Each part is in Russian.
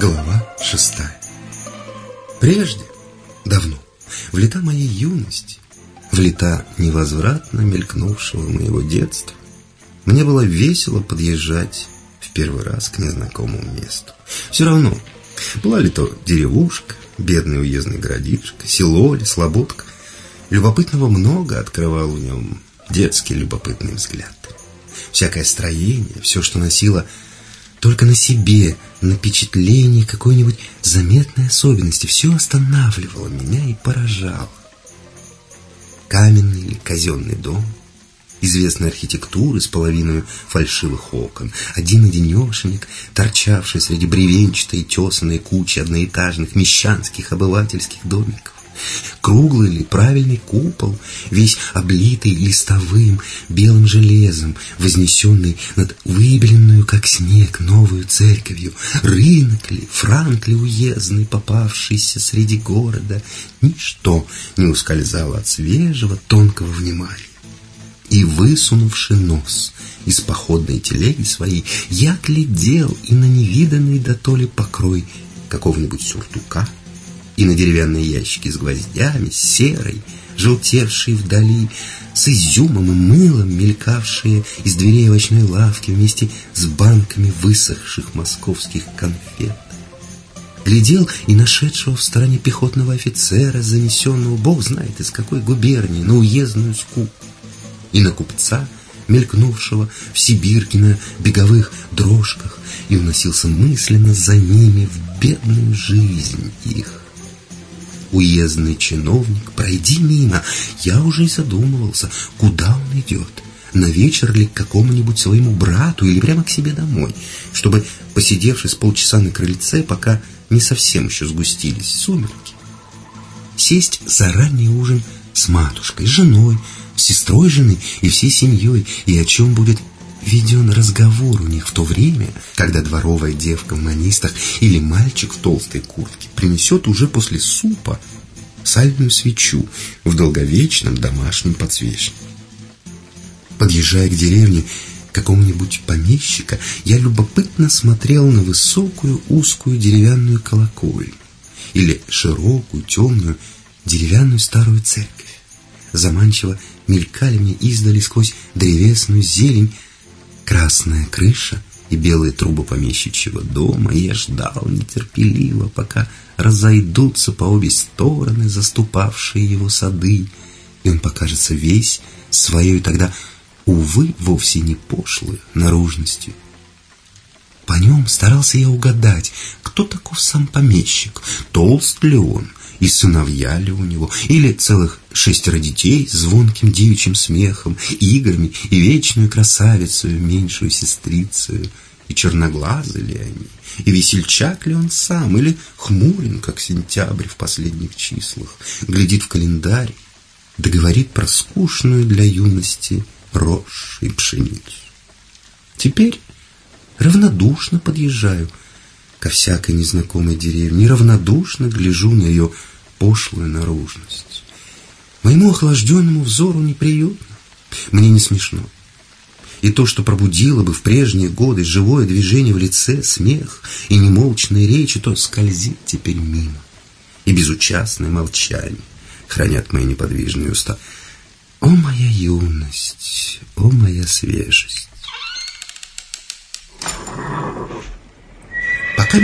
Глава шестая Прежде, давно, в лета моей юности, в лета невозвратно мелькнувшего моего детства, мне было весело подъезжать в первый раз к незнакомому месту. Все равно, была ли то деревушка, бедный уездный городишко, село ли, слободка, любопытного много открывал в нем детский любопытный взгляд. Всякое строение, все, что носило только на себе напечатление какой-нибудь заметной особенности. Все останавливало меня и поражало. Каменный или казенный дом, известной архитектуры с половиной фальшивых окон, один-одинешенек, торчавший среди бревенчатой тесанной кучи одноэтажных мещанских обывательских домиков. Круглый или правильный купол, весь облитый листовым белым железом, вознесенный над выбеленную, как снег, новую церковью, рынок ли, франк ли уездный, попавшийся среди города, ничто не ускользало от свежего, тонкого внимания. И, высунувши нос из походной телеги своей, я глядел и на невиданный дотоле покрой какого-нибудь сюртука, и на деревянные ящики с гвоздями, серой, желтевшие вдали, с изюмом и мылом, мелькавшие из дверей овощной лавки вместе с банками высохших московских конфет. Глядел и нашедшего в стороне пехотного офицера, занесенного, бог знает из какой губернии, на уездную скуку, и на купца, мелькнувшего в Сибирке на беговых дрожках, и уносился мысленно за ними в бедную жизнь их уездный чиновник, пройди мимо. Я уже и задумывался, куда он идет. На вечер ли к какому-нибудь своему брату или прямо к себе домой, чтобы, посидевши с полчаса на крыльце, пока не совсем еще сгустились сумерки, сесть за ранний ужин с матушкой, женой, с сестрой жены и всей семьей, и о чем будет веден разговор у них в то время, когда дворовая девка в манистах или мальчик в толстой куртке принесет уже после супа сальную свечу в долговечном домашнем подсвечнике. Подъезжая к деревне какого-нибудь помещика, я любопытно смотрел на высокую узкую деревянную колокольню или широкую темную деревянную старую церковь. Заманчиво мелькали мне издали сквозь древесную зелень красная крыша и белые трубы помещичьего дома, и я ждал нетерпеливо, пока разойдутся по обе стороны заступавшие его сады, и он покажется весь своей тогда, увы, вовсе не пошлой наружностью. По нем старался я угадать, кто таков сам помещик, толст ли он, и сыновья ли у него, или целых шестеро детей с звонким девичьим смехом, играми и вечную красавицу, меньшую сестрицу, и черноглазы ли они, и весельчак ли он сам, или хмурен, как сентябрь в последних числах, глядит в календарь, да говорит про скучную для юности рожь и пшеницу. Теперь равнодушно подъезжаю ко всякой незнакомой деревне, равнодушно гляжу на ее пошлую наружность. Моему охлажденному взору неприютно, мне не смешно. И то, что пробудило бы в прежние годы живое движение в лице, смех и немолчные речи, то скользит теперь мимо. И безучастное молчание хранят мои неподвижные уста. О, моя юность, о, моя свежесть! Пока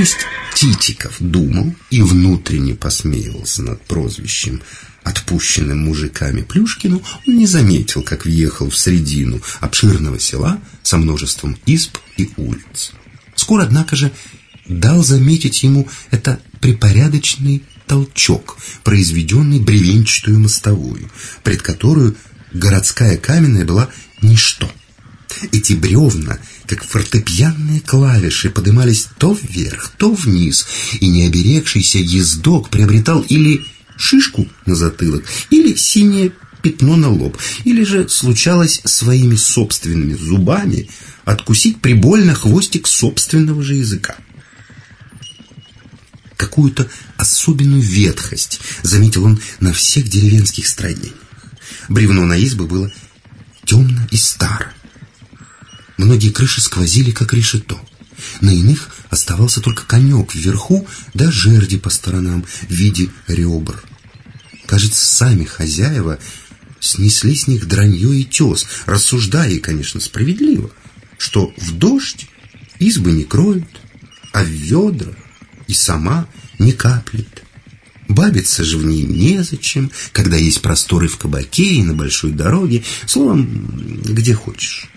Титиков думал и внутренне посмеивался над прозвищем, отпущенным мужиками Плюшкину, он не заметил, как въехал в средину обширного села со множеством изб и улиц. Скоро, однако же, дал заметить ему это припорядочный толчок, произведенный бревенчатую мостовую, пред которую городская каменная была ничто. Эти бревна, как фортепианные клавиши, поднимались то вверх, то вниз, и необерегшийся ездок приобретал или шишку на затылок, или синее пятно на лоб, или же случалось своими собственными зубами откусить прибольно хвостик собственного же языка. Какую-то особенную ветхость заметил он на всех деревенских строениях. Бревно на избы было темно и старо. Многие крыши сквозили, как решето. На иных оставался только конек вверху, да жерди по сторонам в виде ребр. Кажется, сами хозяева снесли с них дранье и тес, рассуждая, конечно, справедливо, что в дождь избы не кроют, а в ведра и сама не каплет. Бабиться же в ней незачем, когда есть просторы в кабаке и на большой дороге, словом, где хочешь.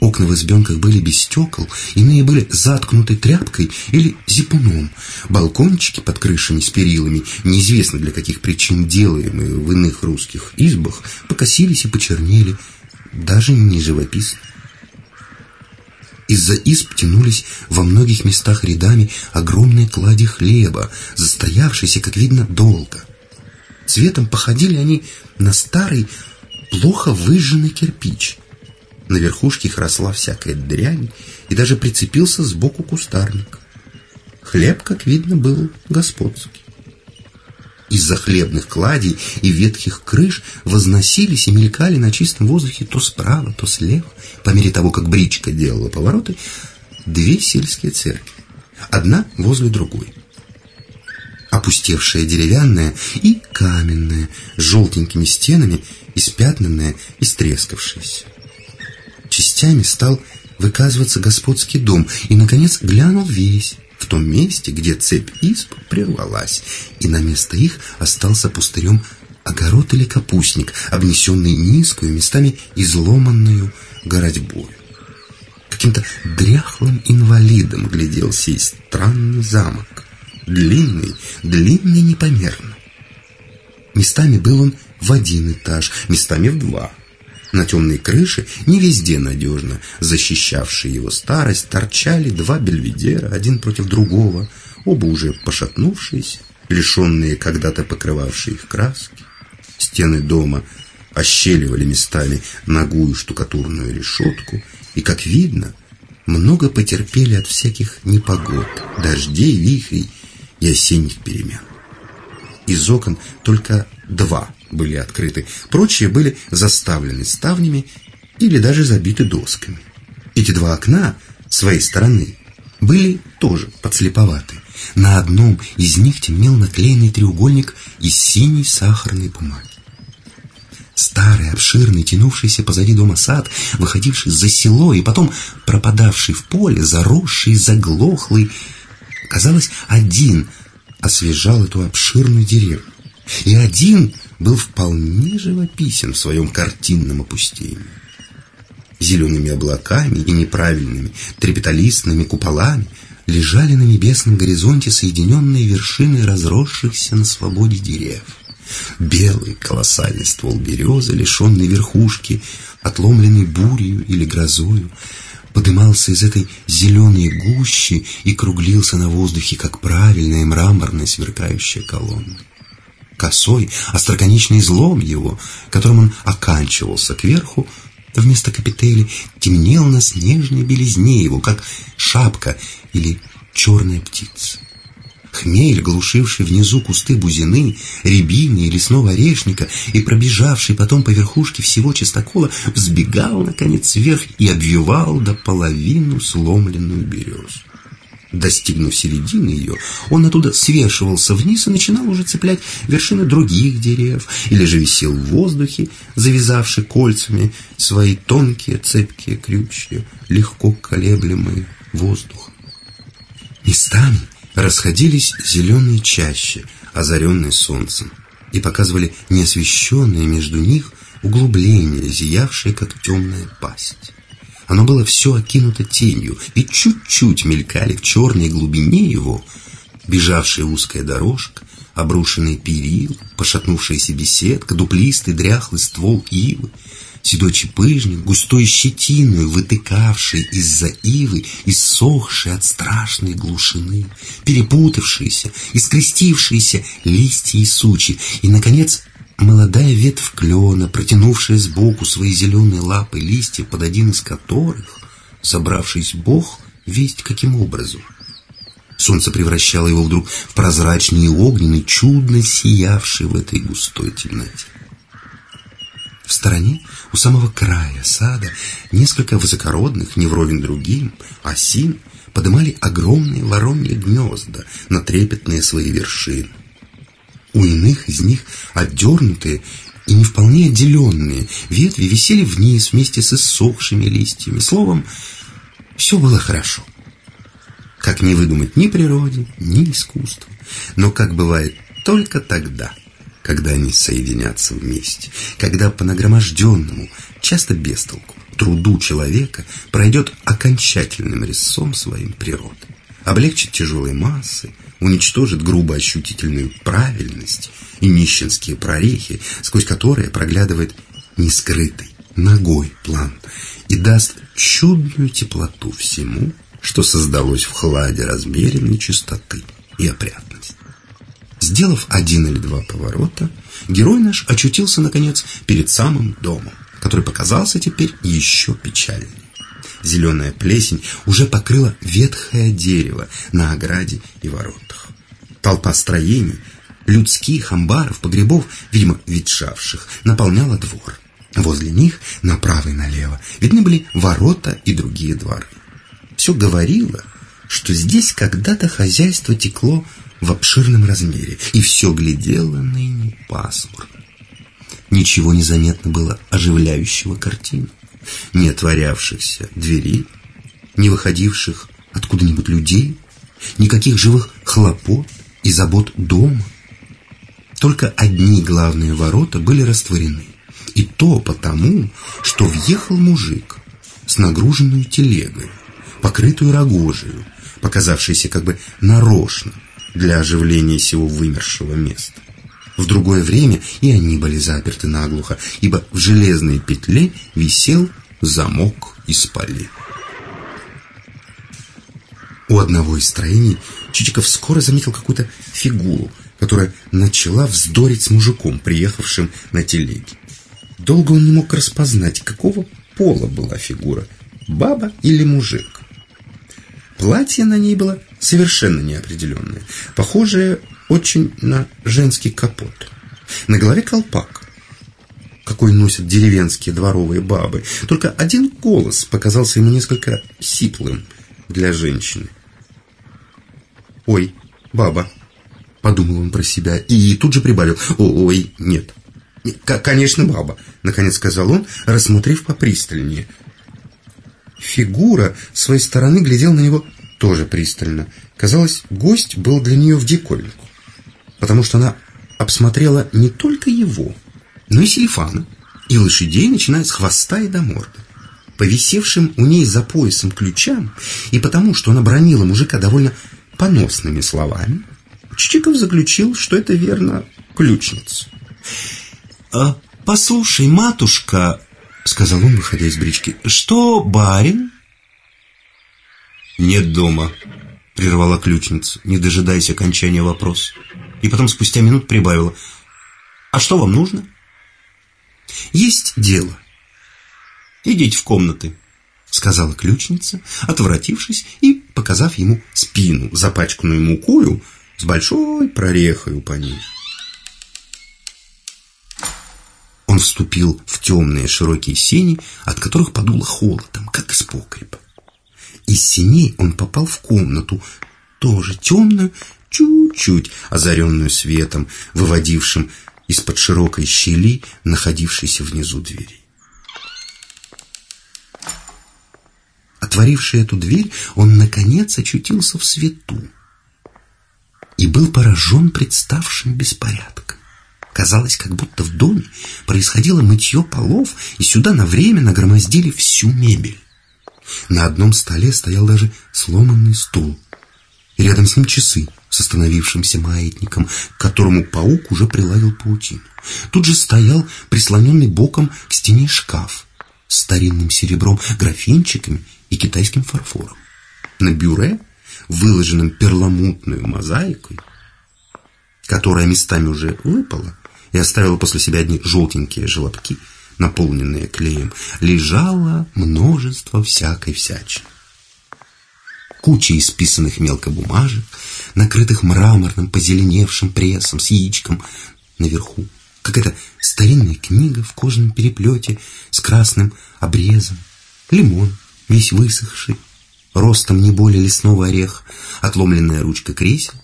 Окна в избенках были без стекол, иные были заткнуты тряпкой или зипуном. Балкончики под крышами с перилами, неизвестно для каких причин делаемые в иных русских избах, покосились и почернели, даже не живописно. Из-за изб тянулись во многих местах рядами огромные клади хлеба, застоявшиеся, как видно, долго. Цветом походили они на старый, плохо выжженный кирпич – на верхушке их росла всякая дрянь, и даже прицепился сбоку кустарник. Хлеб, как видно, был господский. Из-за хлебных кладей и ветхих крыш возносились и мелькали на чистом воздухе то справа, то слева, по мере того, как бричка делала повороты, две сельские церкви, одна возле другой. Опустевшая деревянная и каменная, с желтенькими стенами, испятнанная и стрескавшаяся частями стал выказываться господский дом и, наконец, глянул весь в том месте, где цепь изб прервалась, и на место их остался пустырем огород или капустник, обнесенный низкую, местами изломанную городьбою. Каким-то дряхлым инвалидом глядел сей странный замок. Длинный, длинный непомерно. Местами был он в один этаж, местами в два. На темной крыше, не везде надежно защищавшие его старость, торчали два бельведера, один против другого, оба уже пошатнувшиеся, лишенные когда-то покрывавшей их краски. Стены дома ощеливали местами ногую штукатурную решетку, и, как видно, много потерпели от всяких непогод, дождей, вихрей и осенних перемен. Из окон только два были открыты, прочие были заставлены ставнями или даже забиты досками. Эти два окна, своей стороны, были тоже подслеповаты. На одном из них темнел наклеенный треугольник из синей сахарной бумаги. Старый, обширный, тянувшийся позади дома сад, выходивший за село и потом пропадавший в поле, заросший, заглохлый, казалось, один освежал эту обширную деревню. И один был вполне живописен в своем картинном опустении. Зелеными облаками и неправильными трепеталистными куполами лежали на небесном горизонте соединенные вершины разросшихся на свободе деревьев. Белый колоссальный ствол березы, лишенный верхушки, отломленный бурею или грозою, подымался из этой зеленой гущи и круглился на воздухе, как правильная мраморная сверкающая колонна косой, остроконечный излом его, которым он оканчивался кверху, вместо капители темнел на снежной белизне его, как шапка или черная птица. Хмель, глушивший внизу кусты бузины, рябины и лесного орешника и пробежавший потом по верхушке всего чистокола, взбегал, наконец, вверх и обвивал до половину сломленную березу. Достигнув середины ее, он оттуда свешивался вниз и начинал уже цеплять вершины других деревьев, или же висел в воздухе, завязавший кольцами свои тонкие цепкие крючья, легко колеблемые воздухом. Местами расходились зеленые чащи, озаренные солнцем, и показывали неосвещенные между них углубления, зиявшие, как темная пасть. Оно было все окинуто тенью, и чуть-чуть мелькали в черной глубине его бежавшая узкая дорожка, обрушенные перил, пошатнувшаяся беседка, дуплистый дряхлый ствол ивы, седой чепыжник, густой щетиной, вытыкавший из-за ивы, иссохший от страшной глушины, перепутавшиеся, искрестившиеся листья и сучи, и, наконец, Молодая ветвь клена, протянувшая сбоку свои зеленые лапы листья, под один из которых, собравшись Бог, весть каким образом. Солнце превращало его вдруг в прозрачный и огненный, чудно сиявший в этой густой темноте. В стороне, у самого края сада, несколько высокородных, не вровень другим, осин подымали огромные вороньи гнезда на трепетные свои вершины. У иных из них отдернутые и не вполне отделенные ветви висели вниз вместе с иссохшими листьями. Словом, все было хорошо. Как не выдумать ни природе, ни искусству. Но как бывает только тогда, когда они соединятся вместе, когда по нагроможденному, часто без толку, труду человека пройдет окончательным резцом своим природы, облегчит тяжелые массы, уничтожит грубо ощутительную правильность и нищенские прорехи, сквозь которые проглядывает нескрытый, ногой план, и даст чудную теплоту всему, что создалось в хладе размеренной чистоты и опрятности. Сделав один или два поворота, герой наш очутился, наконец, перед самым домом, который показался теперь еще печальнее. Зеленая плесень уже покрыла ветхое дерево на ограде и воротах. Толпа строений, людских, амбаров, погребов, видимо, ветшавших, наполняла двор. Возле них, направо и налево, видны были ворота и другие дворы все говорило, что здесь когда-то хозяйство текло в обширном размере, и все глядело ныне пасмурно. Ничего не заметно было оживляющего картину, не отворявшихся дверей, не выходивших откуда-нибудь людей, никаких живых хлопот и забот дома. Только одни главные ворота были растворены, и то потому, что въехал мужик с нагруженной телегой, покрытую рогожею, показавшейся как бы нарочно для оживления сего вымершего места. В другое время и они были заперты наглухо, ибо в железной петле висел замок из полей. У одного из строений Чичиков скоро заметил какую-то фигуру, которая начала вздорить с мужиком, приехавшим на телеге. Долго он не мог распознать, какого пола была фигура, баба или мужик. Платье на ней было совершенно неопределенное, похожее очень на женский капот. На голове колпак, какой носят деревенские дворовые бабы. Только один голос показался ему несколько сиплым для женщины. «Ой, баба», — подумал он про себя и тут же прибавил. «Ой, нет». «Конечно, баба», — наконец сказал он, рассмотрев попристальнее — Фигура своей стороны глядел на него тоже пристально. Казалось, гость был для нее в диковинку, потому что она обсмотрела не только его, но и Селифана, и лошадей, начиная с хвоста и до морды. По висевшим у ней за поясом ключам и потому, что она бронила мужика довольно поносными словами, Чичиков заключил, что это верно ключница. «А, «Послушай, матушка», — сказал он, выходя из брички. «Что, барин?» «Нет дома», — прервала ключница, не дожидаясь окончания вопроса. И потом спустя минут прибавила. «А что вам нужно?» «Есть дело. Идите в комнаты», — сказала ключница, отворотившись и показав ему спину, запачканную мукою, с большой прорехой по ней. Он вступил в темные широкие сени, от которых подуло холодом, как из погреба. Из сеней он попал в комнату, тоже темную, чуть-чуть озаренную светом, выводившим из-под широкой щели, находившейся внизу двери. Отворивший эту дверь, он, наконец, очутился в свету и был поражен представшим беспорядком. Казалось, как будто в доме происходило мытье полов, и сюда на время нагромоздили всю мебель. На одном столе стоял даже сломанный стул. Рядом с ним часы с остановившимся маятником, к которому паук уже приладил паутину. Тут же стоял прислоненный боком к стене шкаф с старинным серебром, графинчиками и китайским фарфором. На бюре, выложенном перламутной мозаикой, которая местами уже выпала, и оставила после себя одни желтенькие желобки, наполненные клеем, лежало множество всякой всячины. куча исписанных мелко бумажек, накрытых мраморным позеленевшим прессом с яичком наверху. Какая-то старинная книга в кожаном переплете с красным обрезом. Лимон, весь высохший, ростом не более лесного ореха, отломленная ручка кресел,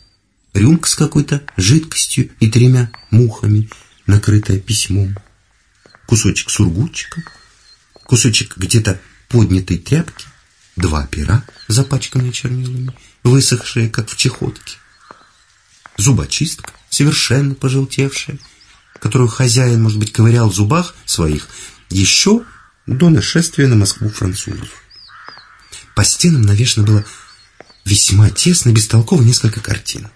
рюмка с какой-то жидкостью и тремя мухами, накрытая письмом, кусочек сургутчика, кусочек где-то поднятой тряпки, два пера, запачканные чернилами, высохшие, как в чехотке, зубочистка, совершенно пожелтевшая, которую хозяин, может быть, ковырял в зубах своих еще до нашествия на Москву французов. По стенам навешано было весьма тесно, бестолково несколько картин.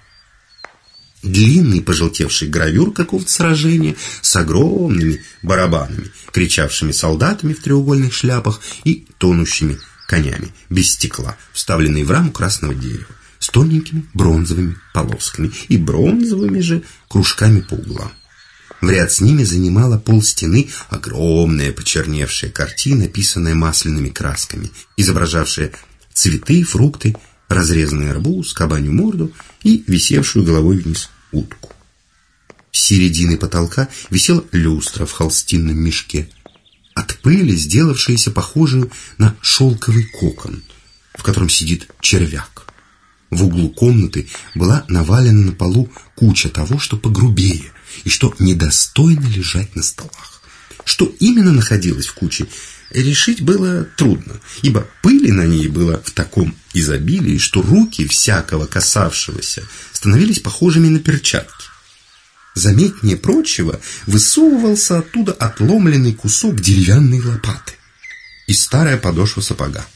Длинный пожелтевший гравюр какого-то сражения с огромными барабанами, кричавшими солдатами в треугольных шляпах и тонущими конями, без стекла, вставленные в раму красного дерева, с тоненькими бронзовыми полосками и бронзовыми же кружками по углам. В ряд с ними занимала пол стены огромная почерневшая картина, писанная масляными красками, изображавшая цветы, фрукты, разрезанный арбуз, кабанью морду и висевшую головой вниз утку. С середины потолка висела люстра в холстинном мешке, от пыли сделавшаяся похожую на шелковый кокон, в котором сидит червяк. В углу комнаты была навалена на полу куча того, что погрубее и что недостойно лежать на столах. Что именно находилось в куче, решить было трудно, ибо пыли на ней было в таком изобилии, что руки всякого касавшегося становились похожими на перчатки. Заметнее прочего высовывался оттуда отломленный кусок деревянной лопаты и старая подошва сапога.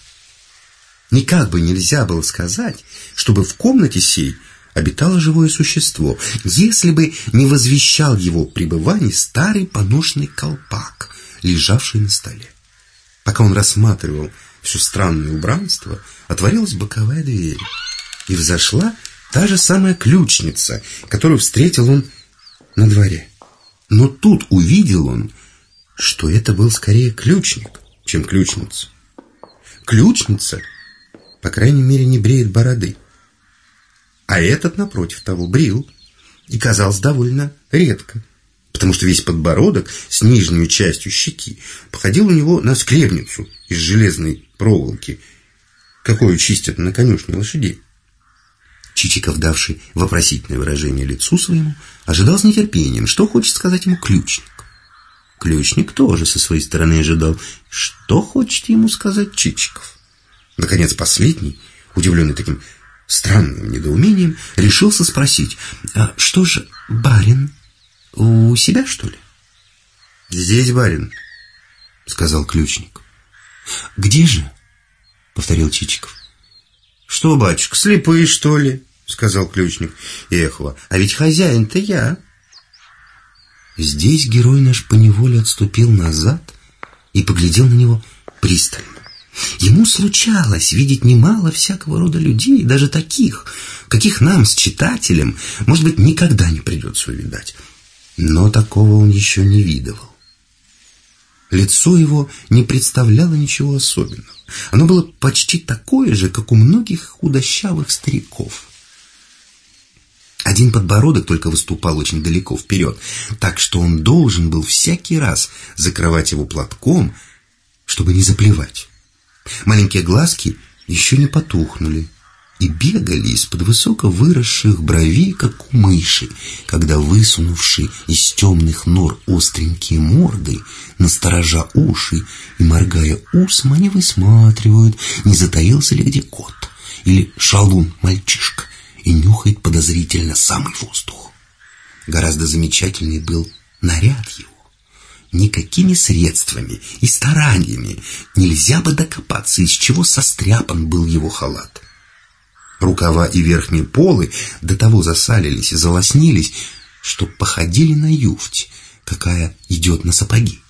Никак бы нельзя было сказать, чтобы в комнате сей обитало живое существо, если бы не возвещал его пребывание старый поношенный колпак, лежавший на столе. Пока он рассматривал все странное убранство, отворилась боковая дверь, и взошла та же самая ключница, которую встретил он на дворе. Но тут увидел он, что это был скорее ключник, чем ключница. Ключница, по крайней мере, не бреет бороды. А этот, напротив того, брил и казался довольно редко потому что весь подбородок с нижней частью щеки походил у него на скребницу из железной проволоки, какую чистят на конюшне лошадей. Чичиков, давший вопросительное выражение лицу своему, ожидал с нетерпением, что хочет сказать ему ключник. Ключник тоже со своей стороны ожидал, что хочет ему сказать Чичиков. Наконец, последний, удивленный таким странным недоумением, решился спросить, а что же барин у себя, что ли? Здесь, барин, сказал ключник. Где же? Повторил Чичиков. Что, батюшка, слепые, что ли? Сказал ключник. Эхва, а ведь хозяин-то я. Здесь герой наш поневоле отступил назад и поглядел на него пристально. Ему случалось видеть немало всякого рода людей, даже таких, каких нам с читателем, может быть, никогда не придется увидать. Но такого он еще не видывал. Лицо его не представляло ничего особенного. Оно было почти такое же, как у многих худощавых стариков. Один подбородок только выступал очень далеко вперед, так что он должен был всякий раз закрывать его платком, чтобы не заплевать. Маленькие глазки еще не потухнули, и бегали из-под высоко выросших бровей, как у мыши, когда высунувшие из темных нор остренькие морды, насторожа уши и моргая усом, они высматривают, не затаился ли где кот или шалун-мальчишка и нюхает подозрительно самый воздух. Гораздо замечательней был наряд его. Никакими средствами и стараниями нельзя бы докопаться, из чего состряпан был его халат. Рукава и верхние полы до того засалились и залоснились, что походили на юфть, какая идет на сапоги.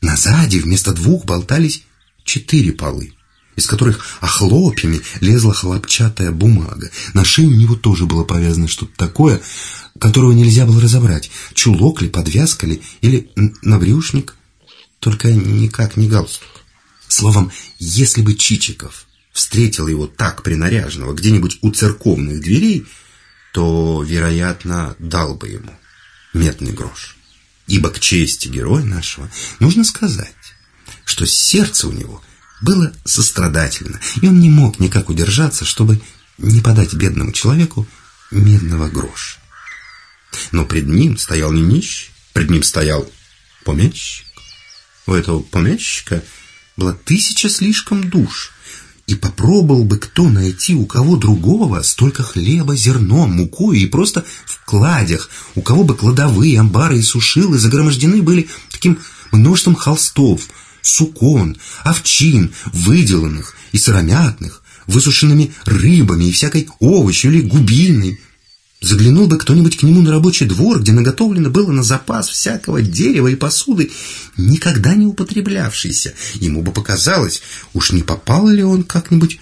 На сзади вместо двух болтались четыре полы, из которых охлопьями лезла хлопчатая бумага. На шее у него тоже было повязано что-то такое, которого нельзя было разобрать, чулок ли, подвязка ли, или набрюшник, только никак не галстук. Словом, если бы Чичиков встретил его так принаряженного где-нибудь у церковных дверей, то, вероятно, дал бы ему медный грош. Ибо к чести героя нашего нужно сказать, что сердце у него было сострадательно, и он не мог никак удержаться, чтобы не подать бедному человеку медного гроша. Но пред ним стоял не нищий, пред ним стоял помещик. У этого помещика было тысяча слишком душ, и попробовал бы кто найти у кого другого столько хлеба, зерно, муку и просто в кладях, у кого бы кладовые, амбары и сушилы загромождены были таким множеством холстов, сукон, овчин, выделанных и сыромятных, высушенными рыбами и всякой овощью или губильной, Заглянул бы кто-нибудь к нему на рабочий двор, где наготовлено было на запас всякого дерева и посуды, никогда не употреблявшейся. Ему бы показалось, уж не попал ли он как-нибудь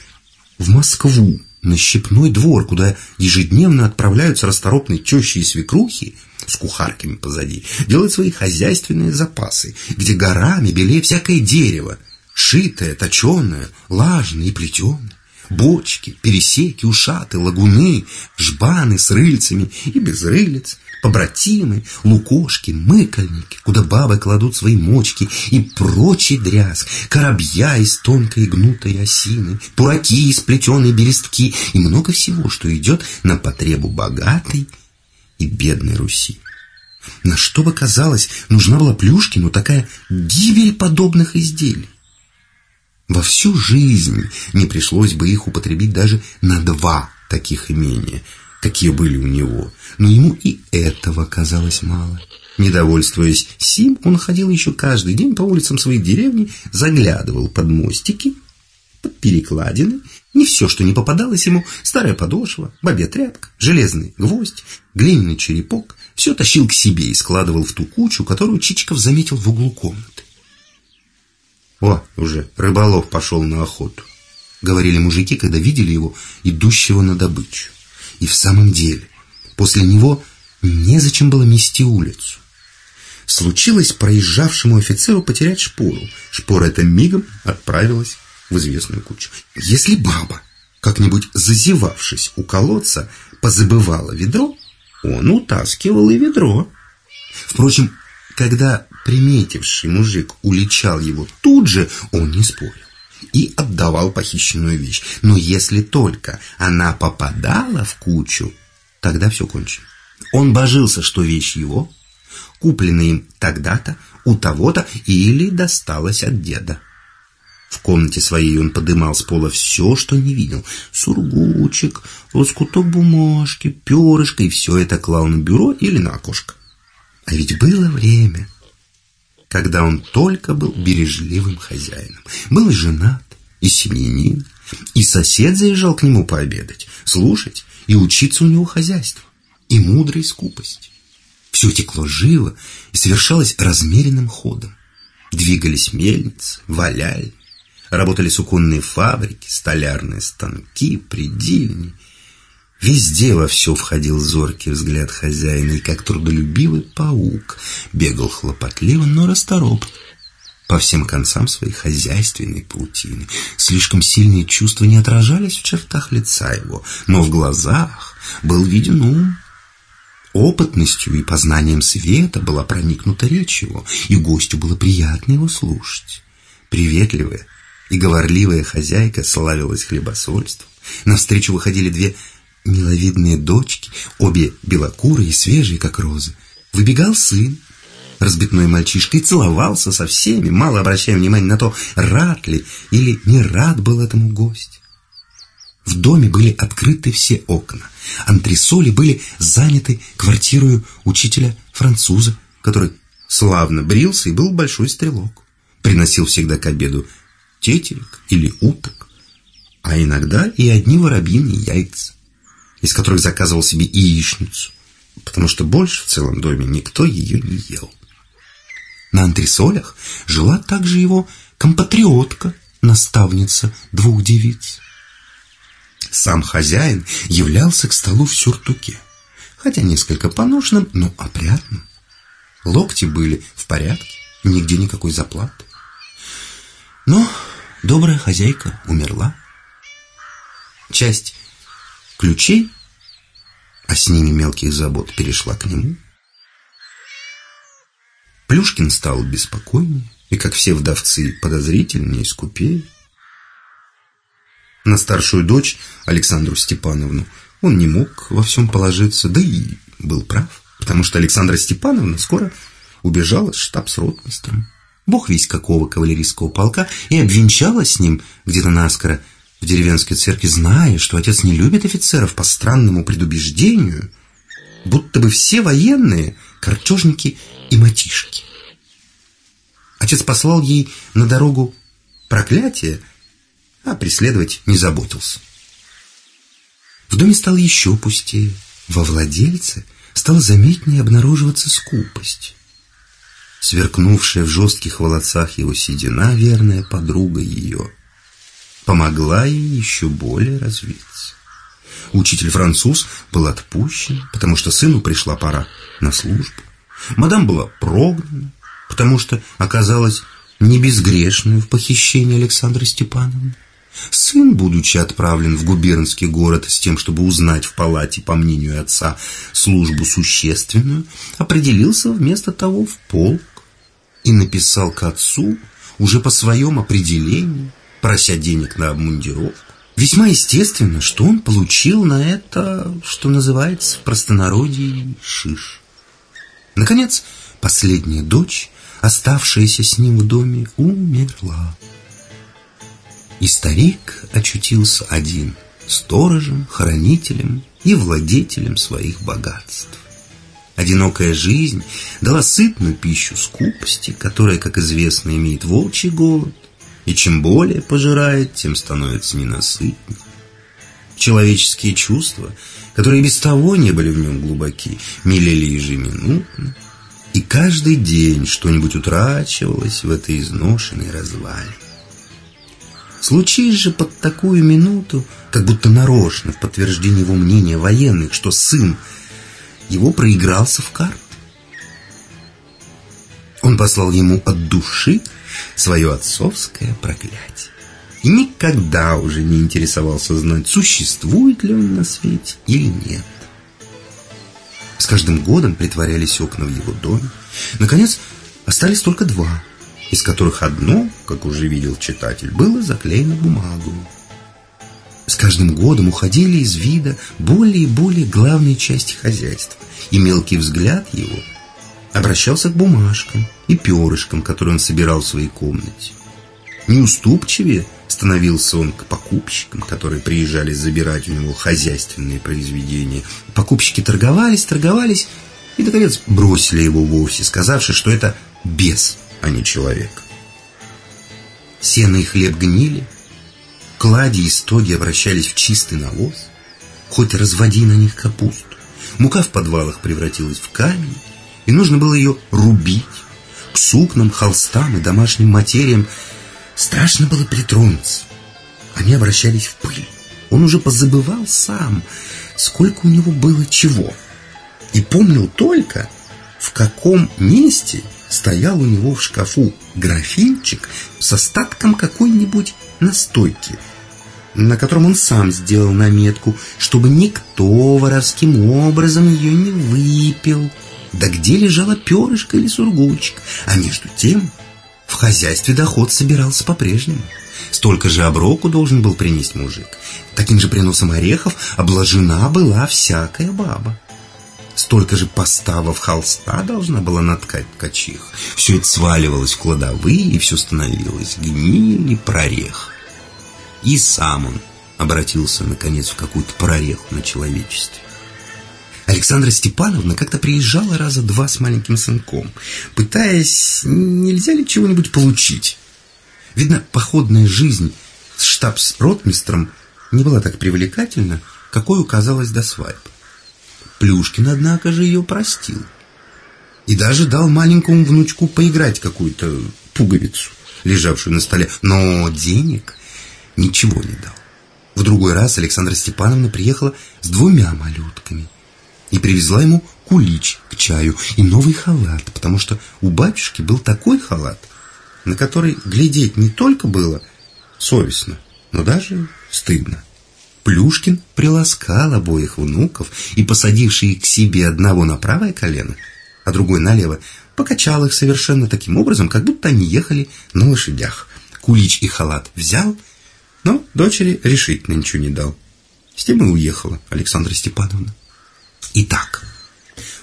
в Москву, на щепной двор, куда ежедневно отправляются расторопные тещи и свекрухи с кухарками позади, делать свои хозяйственные запасы, где горами белее всякое дерево, шитое, точеное, лажное и плетеное бочки, пересеки, ушаты, лагуны, жбаны с рыльцами и без рылиц, побратимы, лукошки, мыкальники, куда бабы кладут свои мочки и прочий дрязг, коробья из тонкой гнутой осины, пураки из плетеной берестки и много всего, что идет на потребу богатой и бедной Руси. На что бы казалось, нужна была Плюшкину такая гибель подобных изделий. Во всю жизнь не пришлось бы их употребить даже на два таких имения, какие были у него, но ему и этого казалось мало. Недовольствуясь сим, он ходил еще каждый день по улицам своей деревни, заглядывал под мостики, под перекладины, не все, что не попадалось ему, старая подошва, бабья тряпка, железный гвоздь, глиняный черепок, все тащил к себе и складывал в ту кучу, которую Чичиков заметил в углу комнаты. «О, уже рыболов пошел на охоту», — говорили мужики, когда видели его, идущего на добычу. И в самом деле, после него незачем было мести улицу. Случилось проезжавшему офицеру потерять шпору. Шпора эта мигом отправилась в известную кучу. Если баба, как-нибудь зазевавшись у колодца, позабывала ведро, он утаскивал и ведро. Впрочем, когда приметивший мужик уличал его тут же, он не спорил и отдавал похищенную вещь. Но если только она попадала в кучу, тогда все кончено. Он божился, что вещь его, купленная им тогда-то, у того-то или досталась от деда. В комнате своей он подымал с пола все, что не видел. Сургучик, лоскуток бумажки, перышко, и все это клал на бюро или на окошко. А ведь было время, когда он только был бережливым хозяином. Был и женат, и семьянин, и сосед заезжал к нему пообедать, слушать и учиться у него хозяйству, и мудрой скупости. Все текло живо и совершалось размеренным ходом. Двигались мельницы, валяли, работали суконные фабрики, столярные станки, предельни — Везде во все входил зоркий взгляд хозяина, и как трудолюбивый паук бегал хлопотливо, но расторопно по всем концам своей хозяйственной паутины. Слишком сильные чувства не отражались в чертах лица его, но в глазах был виден ум. Опытностью и познанием света была проникнута речь его, и гостю было приятно его слушать. Приветливая и говорливая хозяйка славилась хлебосольством. Навстречу выходили две миловидные дочки, обе белокурые свежие, как розы. Выбегал сын, разбитной мальчишкой, целовался со всеми, мало обращая внимания на то, рад ли или не рад был этому гость. В доме были открыты все окна. Антресоли были заняты квартирою учителя француза, который славно брился и был большой стрелок. Приносил всегда к обеду тетерек или уток, а иногда и одни воробьиные яйца из которых заказывал себе яичницу, потому что больше в целом доме никто ее не ел. На антресолях жила также его компатриотка, наставница двух девиц. Сам хозяин являлся к столу в сюртуке, хотя несколько поношенным, но опрятным. Локти были в порядке, нигде никакой заплаты. Но добрая хозяйка умерла. Часть ключей, а с ними мелких забот, перешла к нему. Плюшкин стал беспокойнее и, как все вдовцы, подозрительнее и скупее. На старшую дочь, Александру Степановну, он не мог во всем положиться, да и был прав, потому что Александра Степановна скоро убежала с штабс-ротмистром. Бог весь какого кавалерийского полка, и обвенчалась с ним где-то наскоро в деревенской церкви, зная, что отец не любит офицеров по странному предубеждению, будто бы все военные – картежники и матишки. Отец послал ей на дорогу проклятие, а преследовать не заботился. В доме стало еще пустее. Во владельце стала заметнее обнаруживаться скупость. Сверкнувшая в жестких волосах его седина, верная подруга ее, помогла ей еще более развиться. Учитель-француз был отпущен, потому что сыну пришла пора на службу. Мадам была прогнана, потому что оказалась не безгрешной в похищении Александры Степановны. Сын, будучи отправлен в губернский город с тем, чтобы узнать в палате, по мнению отца, службу существенную, определился вместо того в полк и написал к отцу уже по своем определении, прося денег на обмундировку. Весьма естественно, что он получил на это, что называется в простонародье, шиш. Наконец, последняя дочь, оставшаяся с ним в доме, умерла. И старик очутился один, сторожем, хранителем и владетелем своих богатств. Одинокая жизнь дала сытную пищу скупости, которая, как известно, имеет волчий голод, и чем более пожирает, тем становится ненасытней. Человеческие чувства, которые без того не были в нем глубоки, мелели ежеминутно, и каждый день что-нибудь утрачивалось в этой изношенной развалине. Случись же под такую минуту, как будто нарочно, в подтверждение его мнения военных, что сын его проигрался в карты. Он послал ему от души свое отцовское проклятие. И никогда уже не интересовался знать, существует ли он на свете или нет. С каждым годом притворялись окна в его доме. Наконец, остались только два – из которых одно, как уже видел читатель, было заклеено бумагу. С каждым годом уходили из вида более и более главные части хозяйства, и мелкий взгляд его обращался к бумажкам и перышкам, которые он собирал в своей комнате. Неуступчивее становился он к покупщикам, которые приезжали забирать у него хозяйственные произведения. Покупщики торговались, торговались и, наконец, бросили его вовсе, сказавши, что это бес – а не человек. Сено и хлеб гнили, клади и стоги обращались в чистый навоз, хоть разводи на них капусту. Мука в подвалах превратилась в камень, и нужно было ее рубить. К сукнам, холстам и домашним материям страшно было притронуться. Они обращались в пыль. Он уже позабывал сам, сколько у него было чего. И помнил только, в каком месте стоял у него в шкафу графинчик с остатком какой-нибудь настойки, на котором он сам сделал наметку, чтобы никто воровским образом ее не выпил. Да где лежала перышко или сургучик? А между тем в хозяйстве доход собирался по-прежнему. Столько же оброку должен был принести мужик. Таким же приносом орехов обложена была всякая баба. Столько же поставов холста должна была наткать ткачих. Все это сваливалось в кладовые, и все становилось гниль и прорех. И сам он обратился, наконец, в какую-то прореху на человечестве. Александра Степановна как-то приезжала раза два с маленьким сынком, пытаясь, нельзя ли чего-нибудь получить. Видно, походная жизнь с штабс-ротмистром не была так привлекательна, какой указалась до свадьбы. Плюшкин, однако же, ее простил. И даже дал маленькому внучку поиграть какую-то пуговицу, лежавшую на столе. Но денег ничего не дал. В другой раз Александра Степановна приехала с двумя малютками и привезла ему кулич к чаю и новый халат, потому что у батюшки был такой халат, на который глядеть не только было совестно, но даже стыдно. Плюшкин приласкал обоих внуков и, посадивший их к себе одного на правое колено, а другой налево, покачал их совершенно таким образом, как будто они ехали на лошадях. Кулич и халат взял, но дочери решительно ничего не дал. С тем и уехала Александра Степановна. Итак,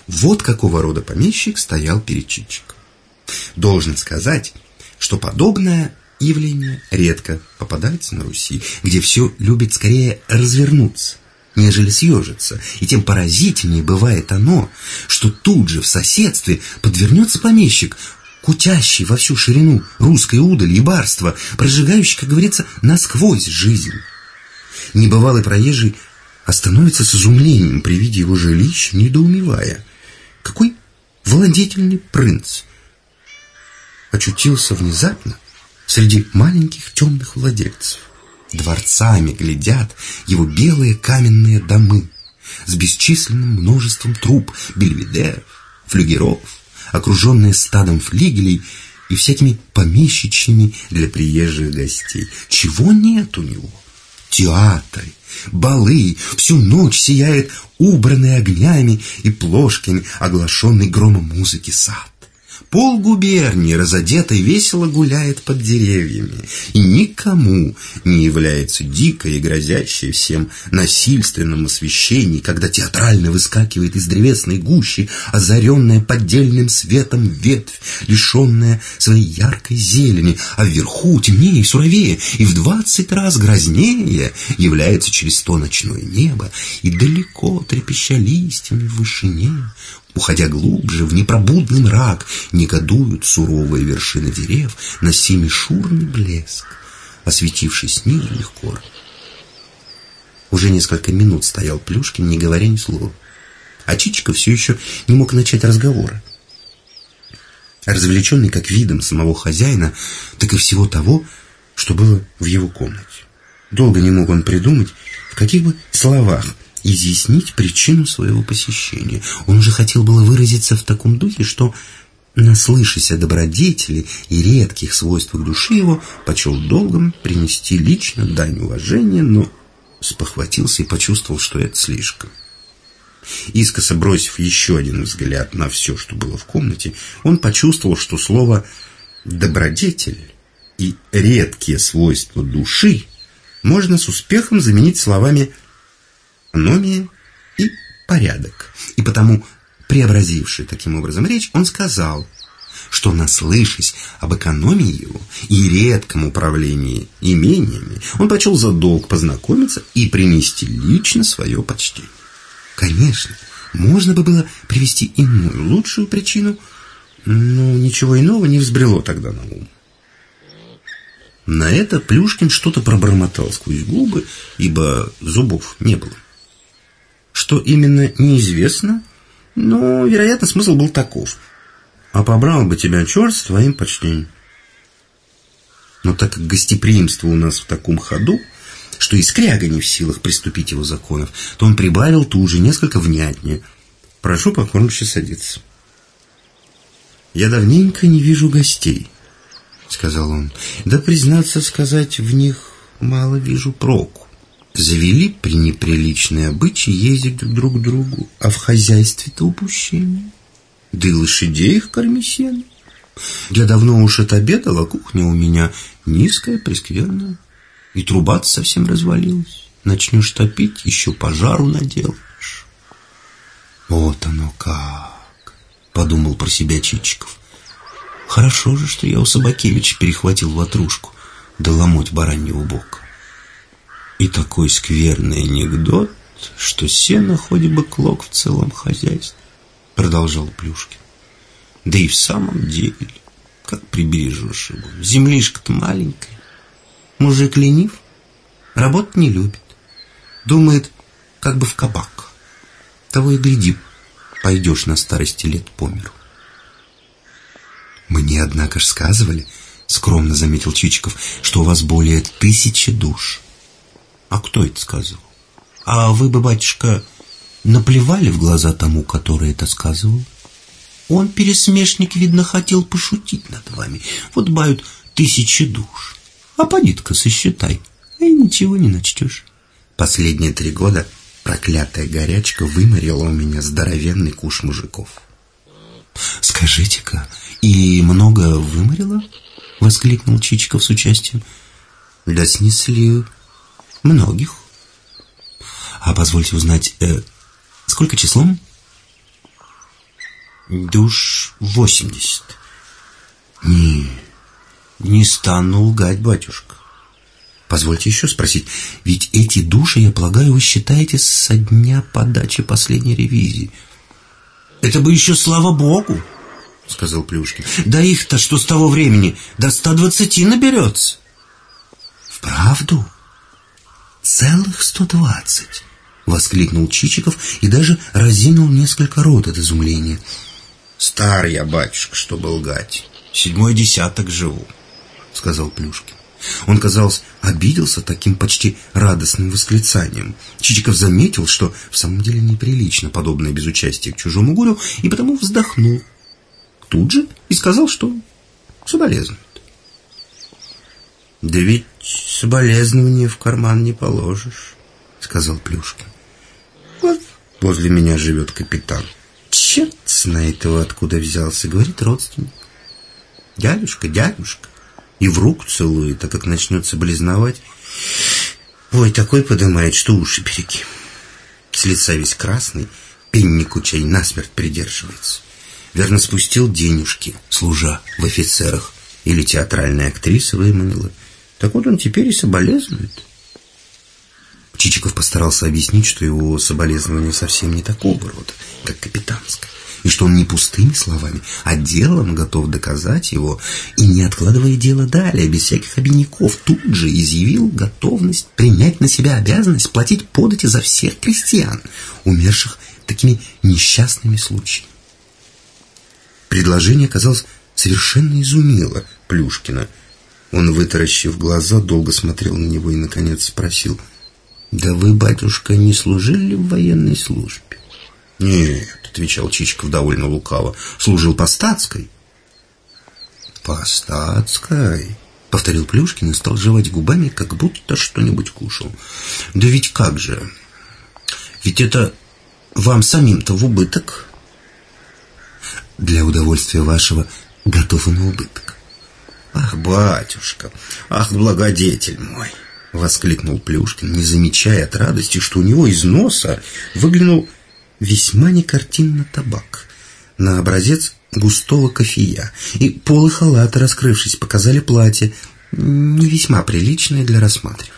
вот какого рода помещик стоял перед Чичиком. Должен сказать, что подобное явление редко попадается на Руси, где все любит скорее развернуться, нежели съежиться, и тем поразительнее бывает оно, что тут же в соседстве подвернется помещик, кутящий во всю ширину русской удали и барства, прожигающий, как говорится, насквозь жизнь. Небывалый проезжий остановится с изумлением при виде его жилища, недоумевая. Какой владетельный принц очутился внезапно среди маленьких темных владельцев. Дворцами глядят его белые каменные домы с бесчисленным множеством труб, бельведеров, флюгеров, окруженные стадом флигелей и всякими помещичьими для приезжих гостей. Чего нет у него? Театры, балы, всю ночь сияет убранный огнями и плошками, оглашенный громом музыки сад. Пол губернии разодетой весело гуляет под деревьями, и никому не является дикое и грозящее всем насильственном освещении, когда театрально выскакивает из древесной гущи, озаренная поддельным светом ветвь, лишенная своей яркой зелени, а вверху темнее и суровее, и в двадцать раз грознее является через то ночное небо, и далеко трепеща листьями в вышине, Уходя глубже в непробудный мрак, негодуют суровые вершины дерев на семишурный блеск, осветивший снежных гор. Уже несколько минут стоял Плюшкин, не говоря ни слова. А Чичика все еще не мог начать разговора. Развлеченный как видом самого хозяина, так и всего того, что было в его комнате. Долго не мог он придумать, в каких бы словах изъяснить причину своего посещения. Он уже хотел было выразиться в таком духе, что, наслышась о добродетели и редких свойствах души его, почел долгом принести лично дань уважения, но спохватился и почувствовал, что это слишком. Искоса бросив еще один взгляд на все, что было в комнате, он почувствовал, что слово «добродетель» и редкие свойства души можно с успехом заменить словами «добродетель» экономия и порядок. И потому, преобразивший таким образом речь, он сказал, что, наслышась об экономии его и редком управлении имениями, он почел за долг познакомиться и принести лично свое почтение. Конечно, можно бы было привести иную, лучшую причину, но ничего иного не взбрело тогда на ум. На это Плюшкин что-то пробормотал сквозь губы, ибо зубов не было. Что именно, неизвестно, но, вероятно, смысл был таков. А побрал бы тебя черт с твоим почтением. Но так как гостеприимство у нас в таком ходу, что и скряга не в силах приступить его законов, то он прибавил тут же несколько внятнее. Прошу покорнейше садиться. «Я давненько не вижу гостей», — сказал он. «Да, признаться сказать, в них мало вижу проку завели при неприличные обычаи ездить друг к другу, а в хозяйстве-то упущение. Да и лошадей их корми сено. Я давно уж отобедала, кухня у меня низкая, прескверная. И труба совсем развалилась. Начнешь топить, еще пожару наделаешь. Вот оно как, подумал про себя Чичиков. Хорошо же, что я у Собакевича перехватил ватрушку, да ломоть бараньего бока. И такой скверный анекдот, что сено хоть бы клок в целом хозяйстве, продолжал Плюшкин. Да и в самом деле, как прибережешь его? Землишка-то маленькая. Мужик ленив, работать не любит. Думает, как бы в кабак. Того и гляди, пойдешь на старости лет по миру. Мне, однако ж, сказывали, скромно заметил Чичиков, что у вас более тысячи душ. А кто это сказал? А вы бы, батюшка, наплевали в глаза тому, который это сказывал? Он, пересмешник, видно, хотел пошутить над вами. Вот бают тысячи душ. А поди-ка сосчитай, и ничего не начтешь. Последние три года проклятая горячка выморила у меня здоровенный куш мужиков. «Скажите-ка, и много выморила?» — воскликнул Чичиков с участием. «Да снесли многих». «А позвольте узнать, э, сколько числом?» «Душ восемьдесят». «Не, не стану лгать, батюшка. Позвольте еще спросить, ведь эти души, я полагаю, вы считаете со дня подачи последней ревизии?» «Это бы еще слава богу!» — сказал Плюшкин. «Да их-то что с того времени? До ста двадцати наберется!» «Вправду? Целых сто двадцать!» — воскликнул Чичиков и даже разинул несколько рот от изумления. «Стар я, батюшка, чтобы лгать. Седьмой десяток живу», — сказал Плюшкин. Он, казалось, обиделся таким почти радостным восклицанием. Чичиков заметил, что в самом деле неприлично подобное безучастие к чужому горю, и потому вздохнул тут же и сказал, что соболезнует. «Да ведь соболезнования в карман не положишь», — сказал Плюшкин. «Вот возле меня живет капитан. Черт знает его, откуда взялся, — говорит родственник. Дядюшка, дядюшка, и в руку целует, а как начнет соболезновать, ой, такой подымает, что уши береги. С лица весь красный, пеннику чай насмерть придерживается. Верно, спустил денежки, служа в офицерах. Или театральная актриса выманила. Так вот он теперь и соболезнует. Чичиков постарался объяснить, что его соболезнование совсем не такого рода, как капитанское, и что он не пустыми словами, а делом готов доказать его, и, не откладывая дело далее, без всяких обиняков, тут же изъявил готовность принять на себя обязанность платить подати за всех крестьян, умерших такими несчастными случаями. Предложение, казалось, совершенно изумило Плюшкина. Он, вытаращив глаза, долго смотрел на него и, наконец, спросил, «Да вы, батюшка, не служили в военной службе?» «Нет», — отвечал Чичиков довольно лукаво, «служил по статской». «По статской?» — повторил Плюшкин и стал жевать губами, как будто что-нибудь кушал. «Да ведь как же? Ведь это вам самим-то в убыток» для удовольствия вашего готов и на убыток. «Ах, батюшка! Ах, благодетель мой!» — воскликнул Плюшкин, не замечая от радости, что у него из носа выглянул весьма некартинно табак на образец густого кофея, и полы халата, раскрывшись, показали платье, не весьма приличное для рассматривания.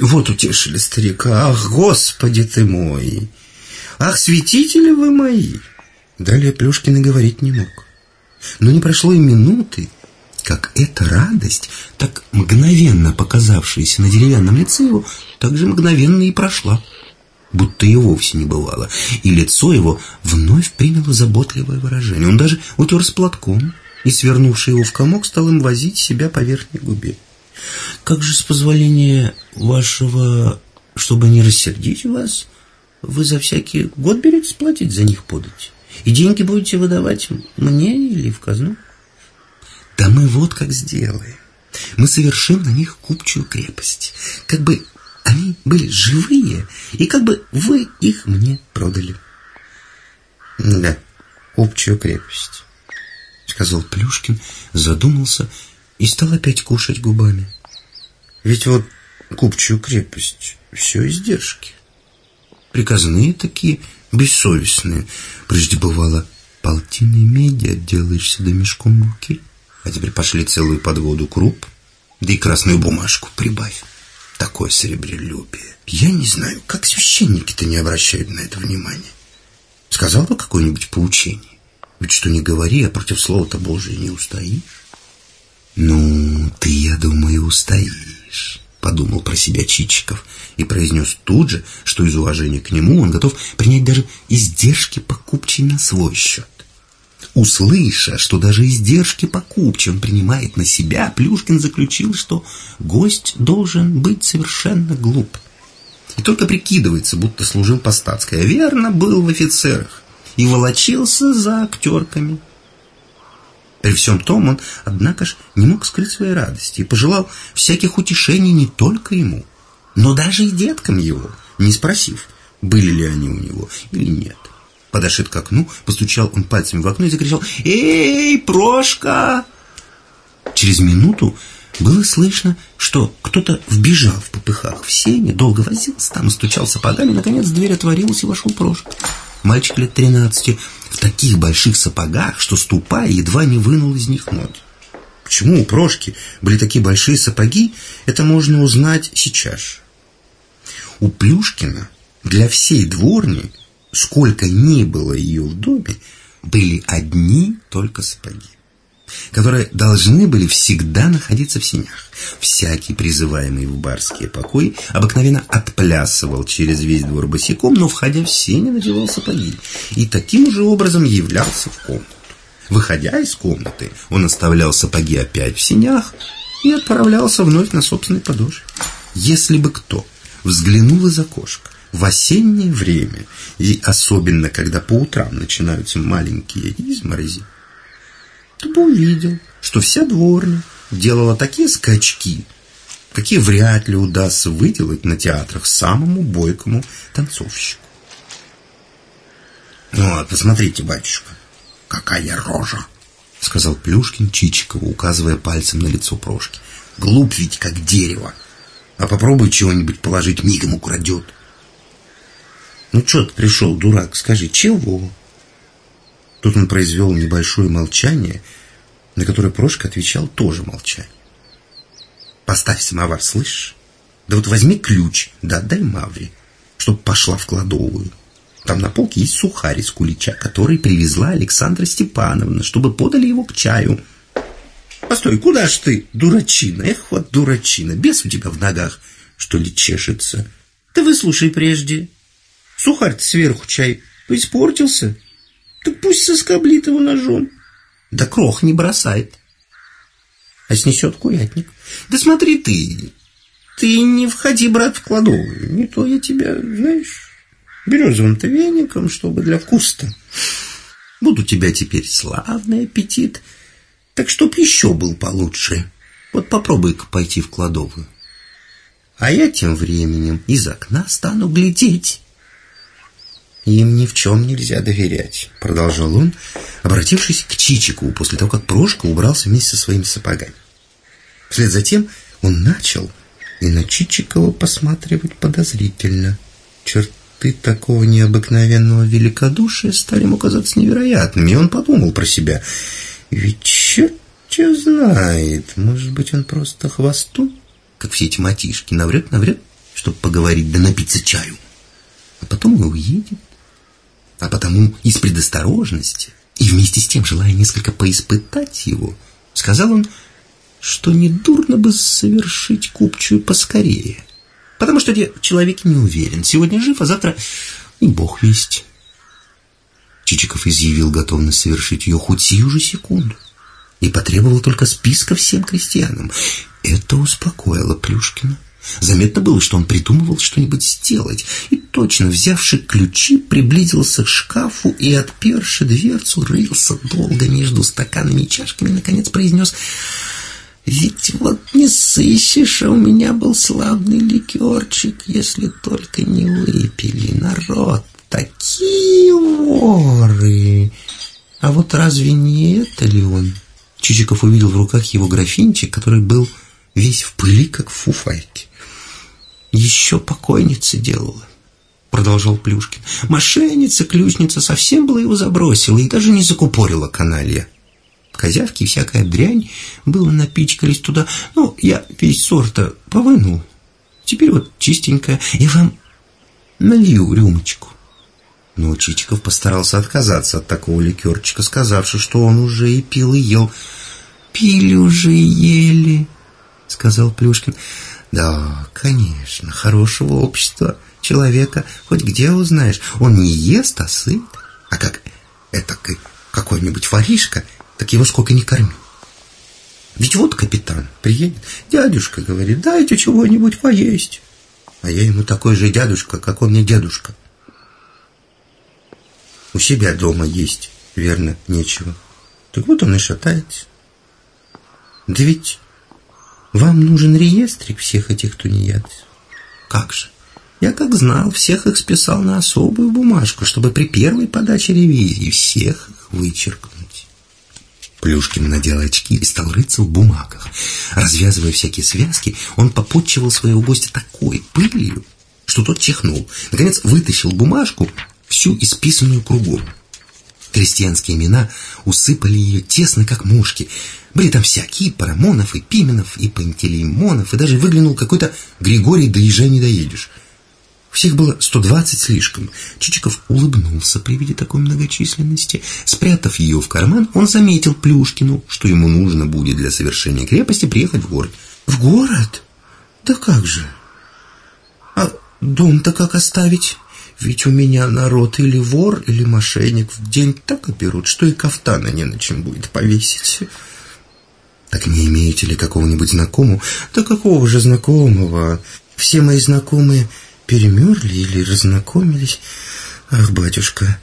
Вот утешили старика. «Ах, Господи ты мой! Ах, святители вы мои!» Далее Плюшкин и говорить не мог. Но не прошло и минуты, как эта радость, так мгновенно показавшаяся на деревянном лице его, так же мгновенно и прошла, будто и вовсе не бывало, и лицо его вновь приняло заботливое выражение. Он даже утер с платком и, свернувший его в комок, стал им возить себя по верхней губе. «Как же, с позволения вашего, чтобы не рассердить вас, вы за всякий год берете платить за них подать?» И деньги будете выдавать мне или в казну? Да мы вот как сделаем. Мы совершим на них купчую крепость. Как бы они были живые, и как бы вы их мне продали. Да, купчую крепость, сказал Плюшкин, задумался и стал опять кушать губами. Ведь вот купчую крепость все издержки. Приказные такие бессовестные. Прежде бывало, полтины меди отделаешься до мешком муки. А теперь пошли целую подводу круп, да и красную бумажку прибавь. Такое серебрелюбие. Я не знаю, как священники-то не обращают на это внимания. Сказал бы какое-нибудь поучение. Ведь что не говори, а против слова-то Божия не устоишь. Ну, ты, я думаю, устоишь подумал про себя Чичиков и произнес тут же, что из уважения к нему он готов принять даже издержки покупчей на свой счет. Услыша, что даже издержки покупчи он принимает на себя, Плюшкин заключил, что гость должен быть совершенно глуп. И только прикидывается, будто служил по статской, а верно был в офицерах и волочился за актерками. При всем том он, однако ж, не мог скрыть своей радости и пожелал всяких утешений не только ему, но даже и деткам его, не спросив, были ли они у него или нет. Подошед к окну, постучал он пальцами в окно и закричал «Эй, Прошка!» Через минуту было слышно, что кто-то вбежал в попыхах в сене, долго возился там, стучал сапогами, наконец дверь отворилась и вошел Прошка. Мальчик лет тринадцати в таких больших сапогах, что ступая едва не вынул из них ноги. Почему у Прошки были такие большие сапоги, это можно узнать сейчас. У Плюшкина для всей дворни, сколько ни было ее в доме, были одни только сапоги которые должны были всегда находиться в сенях. Всякий, призываемый в барские покои, обыкновенно отплясывал через весь двор босиком, но, входя в сене, надевал сапоги и таким же образом являлся в комнату. Выходя из комнаты, он оставлял сапоги опять в сенях и отправлялся вновь на собственной подошве. Если бы кто взглянул из окошка в осеннее время, и особенно когда по утрам начинаются маленькие изморози, ты бы увидел, что вся дворня делала такие скачки, какие вряд ли удастся выделать на театрах самому бойкому танцовщику. «Вот, посмотрите, батюшка, какая рожа!» — сказал Плюшкин Чичикову, указывая пальцем на лицо Прошки. «Глуп ведь, как дерево. А попробуй чего-нибудь положить, мигом украдет». «Ну, что ты пришел, дурак, скажи, чего?» Тут он произвел небольшое молчание, на которое Прошка отвечал тоже молчание. «Поставь самовар, слышишь? Да вот возьми ключ, да отдай Мавре, чтоб пошла в кладовую. Там на полке есть сухарь из кулича, который привезла Александра Степановна, чтобы подали его к чаю». «Постой, куда ж ты, дурачина? Эх, вот дурачина, бес у тебя в ногах, что ли, чешется? Ты выслушай прежде. Сухарь сверху чай испортился». Так пусть соскоблит его ножом. Да крох не бросает. А снесет курятник. Да смотри ты, ты не входи, брат, в кладовую. Не то я тебя, знаешь, березовым-то веником, чтобы для вкуса Вот у тебя теперь славный аппетит. Так чтоб еще был получше. Вот попробуй-ка пойти в кладовую. А я тем временем из окна стану глядеть. «Им ни в чем нельзя доверять», — продолжал он, обратившись к Чичику после того, как Прошка убрался вместе со своими сапогами. Вслед за тем он начал и на Чичикова посматривать подозрительно. Черты такого необыкновенного великодушия стали ему казаться невероятными, и он подумал про себя. «Ведь черт тебя знает, может быть, он просто хвосту, как все эти матишки, наврет-наврет, чтобы поговорить да напиться чаю, а потом и уедет» а потому из предосторожности и вместе с тем желая несколько поиспытать его, сказал он, что недурно бы совершить купчую поскорее, потому что человек не уверен, сегодня жив, а завтра и бог весть. Чичиков изъявил готовность совершить ее хоть сию же секунду и потребовал только списка всем крестьянам. Это успокоило Плюшкина. Заметно было, что он придумывал что-нибудь сделать, и точно, взявши ключи, приблизился к шкафу и, отперши дверцу, рылся долго между стаканами и чашками, и, наконец, произнес «Ведь вот не сыщешь, а у меня был славный ликерчик, если только не выпили, народ, такие воры!» А вот разве не это ли он? Чичиков увидел в руках его графинчик, который был весь в пыли, как в фуфайке еще покойница делала продолжал Плюшкин. Мошенница, ключница совсем была его забросила и даже не закупорила каналья. Козявки всякая дрянь было напичкались туда. Ну, я весь сорта повынул. Теперь вот чистенькая. И вам налью рюмочку. Но Чичиков постарался отказаться от такого ликерчика, сказавши, что он уже и пил, и ел. «Пили уже и ели», — сказал Плюшкин. Да, конечно, хорошего общества человека хоть где узнаешь. Он не ест, а сыт. А как это какой-нибудь воришка, так его сколько не корми. Ведь вот капитан приедет, дядюшка говорит, дайте чего-нибудь поесть. А я ему такой же дядюшка, как он мне дедушка. У себя дома есть, верно, нечего. Так вот он и шатается. Да ведь вам нужен реестрик всех этих тунеядцев. Как же? Я как знал, всех их списал на особую бумажку, чтобы при первой подаче ревизии всех их вычеркнуть. Плюшкин надел очки и стал рыться в бумагах. Развязывая всякие связки, он попутчивал своего гостя такой пылью, что тот чихнул. Наконец вытащил бумажку, всю исписанную кругом. Крестьянские имена усыпали ее тесно, как мушки. Были там всякие, и Парамонов, и Пименов, и Пантелеймонов, и даже выглянул какой-то Григорий, доезжай не доедешь. Всех было 120 слишком. Чичиков улыбнулся при виде такой многочисленности. Спрятав ее в карман, он заметил Плюшкину, что ему нужно будет для совершения крепости приехать в город. «В город? Да как же? А дом-то как оставить?» Ведь у меня народ или вор, или мошенник в день так оберут, что и кафтана не на чем будет повесить. Так не имеете ли какого-нибудь знакомого? Да какого же знакомого? Все мои знакомые перемерли или разнакомились. Ах, батюшка,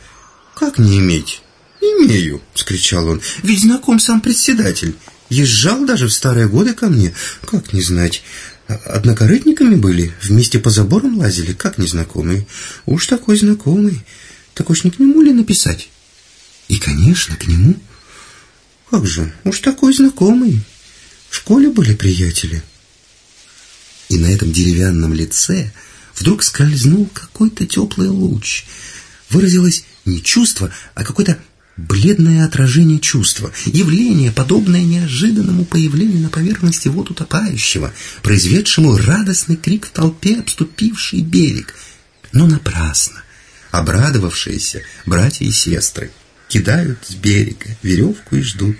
как не иметь? Имею, вскричал он. Ведь знаком сам председатель. Езжал даже в старые годы ко мне. Как не знать? Однокорытниками были? Вместе по заборам лазили? Как незнакомый? Уж такой знакомый. Так уж не к нему ли написать? И, конечно, к нему. Как же, уж такой знакомый. В школе были приятели. И на этом деревянном лице вдруг скользнул какой-то теплый луч. Выразилось не чувство, а какой-то бледное отражение чувства, явление, подобное неожиданному появлению на поверхности вод утопающего, произведшему радостный крик в толпе, обступивший берег. Но напрасно. Обрадовавшиеся братья и сестры кидают с берега веревку и ждут,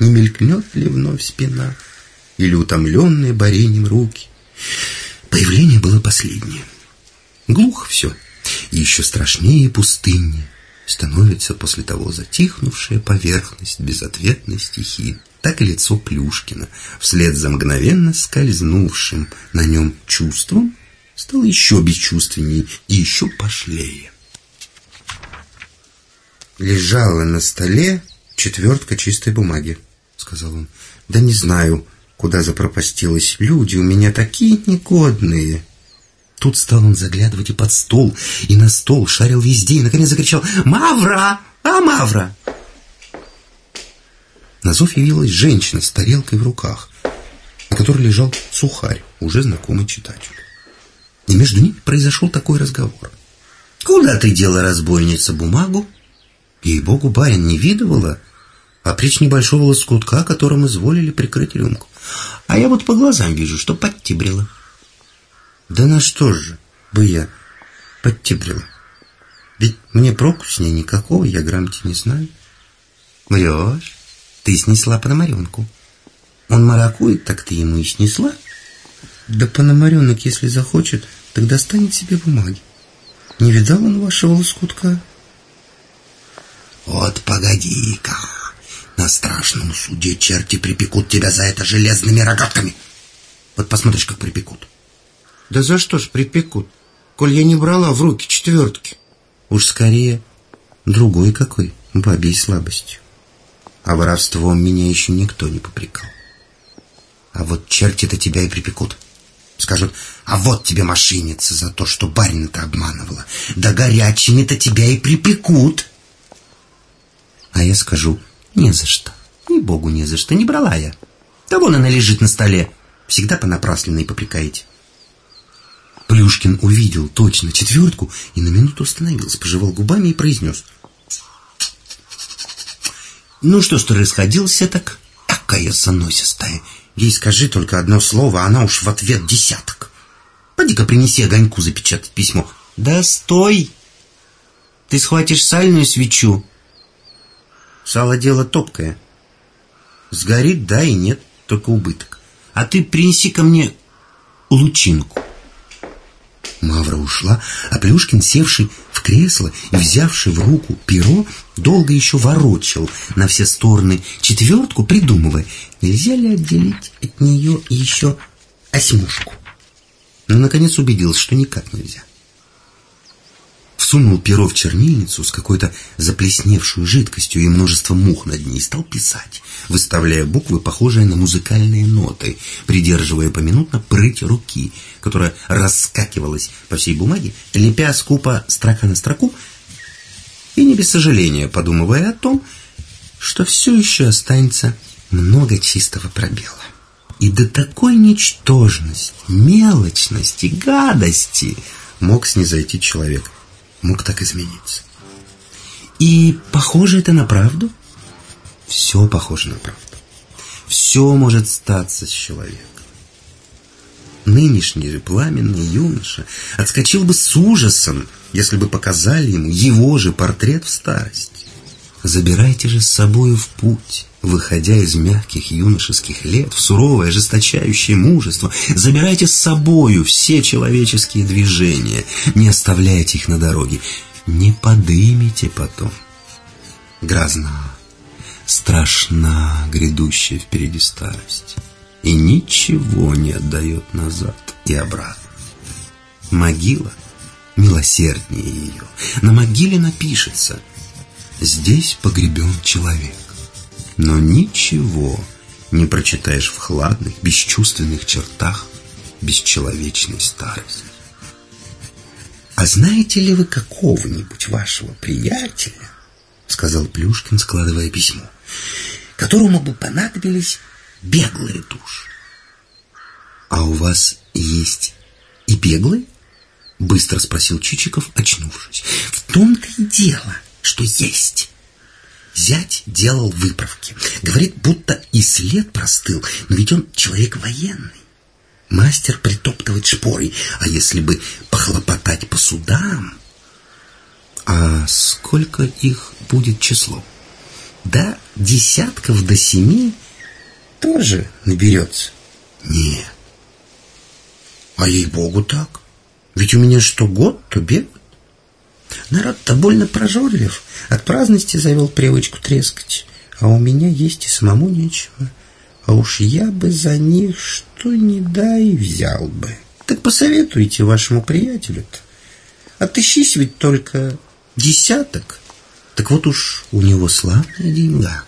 не мелькнет ли вновь спина или утомленные борением руки. Появление было последнее. Глухо все, еще страшнее и пустыннее становится после того затихнувшая поверхность безответной стихии, так и лицо Плюшкина, вслед за мгновенно скользнувшим на нем чувством, стало еще бесчувственнее и еще пошлее. «Лежала на столе четвертка чистой бумаги», — сказал он. «Да не знаю, куда запропастилась. Люди у меня такие негодные». Тут стал он заглядывать и под стол, и на стол, шарил везде, и наконец закричал «Мавра! А, Мавра!» На зов явилась женщина с тарелкой в руках, на которой лежал сухарь, уже знакомый читателю. И между ними произошел такой разговор. «Куда ты дела, разбойница, бумагу?» Ей-богу, барин не видывала, а причь небольшого лоскутка, которым изволили прикрыть рюмку. А я вот по глазам вижу, что подтибрила. Да на что же бы я подтеплил? Ведь мне проку с ней никакого, я грамоте не знаю. Врешь? Ты снесла Пономаренку. Он маракует, так ты ему и снесла. Да Пономаренок, если захочет, тогда станет себе бумаги. Не видал он вашего лоскутка? Вот погоди-ка. На страшном суде черти припекут тебя за это железными рогатками. Вот посмотришь, как припекут. Да за что ж припекут, коль я не брала в руки четвертки? Уж скорее другой какой, бабьей слабостью. А воровством меня еще никто не попрекал. А вот черти-то тебя и припекут. Скажут, а вот тебе мошенница за то, что барина-то обманывала. Да горячими-то тебя и припекут. А я скажу, не за что. Ни богу не за что, не брала я. Да вон она лежит на столе. Всегда понапрасленной попрекаете. Плюшкин увидел точно четвертку и на минуту остановился, пожевал губами и произнес. «Ну что ж ты расходился так? Такая заносистая. Ей скажи только одно слово, она уж в ответ десяток. Поди-ка принеси огоньку запечатать письмо». «Да стой! Ты схватишь сальную свечу». «Сало дело топкое. Сгорит, да и нет, только убыток. А ты принеси ко мне лучинку». Мавра ушла, а Плюшкин, севший в кресло и взявший в руку перо, долго еще ворочал на все стороны четвертку, придумывая, нельзя ли отделить от нее еще осьмушку. Но, наконец, убедился, что никак нельзя. Сунул перо в чернильницу с какой-то заплесневшую жидкостью и множество мух над ней и стал писать, выставляя буквы, похожие на музыкальные ноты, придерживая поминутно прыть руки, которая раскакивалась по всей бумаге, лепя скупо строка на строку, и не без сожаления подумывая о том, что все еще останется много чистого пробела. И до такой ничтожности, мелочности, гадости мог снизойти человек, мог так измениться. И похоже это на правду? Все похоже на правду. Все может статься с человеком. Нынешний же пламенный юноша отскочил бы с ужасом, если бы показали ему его же портрет в старости. Забирайте же с собою в путь, выходя из мягких юношеских лет в суровое, ожесточающее мужество. Забирайте с собою все человеческие движения, не оставляйте их на дороге, не подымите потом. Грозна, страшна грядущая впереди старость, и ничего не отдает назад и обратно. Могила милосерднее ее. На могиле напишется — Здесь погребен человек. Но ничего не прочитаешь в хладных, бесчувственных чертах бесчеловечной старости. «А знаете ли вы какого-нибудь вашего приятеля, — сказал Плюшкин, складывая письмо, — которому бы понадобились беглые души?» «А у вас есть и беглые?» — быстро спросил Чичиков, очнувшись. «В том-то и дело, что есть. Зять делал выправки. Говорит, будто и след простыл, но ведь он человек военный. Мастер притоптывать шпорой, а если бы похлопотать по судам... А сколько их будет число? Да, десятков до семи тоже наберется. Нет. А ей-богу так. Ведь у меня что год, то бег. Народ-то больно прожорлив. От праздности завел привычку трескать. А у меня есть и самому нечего. А уж я бы за них что ни дай взял бы. Так посоветуйте вашему приятелю-то. Отыщись ведь только десяток. Так вот уж у него славная деньга.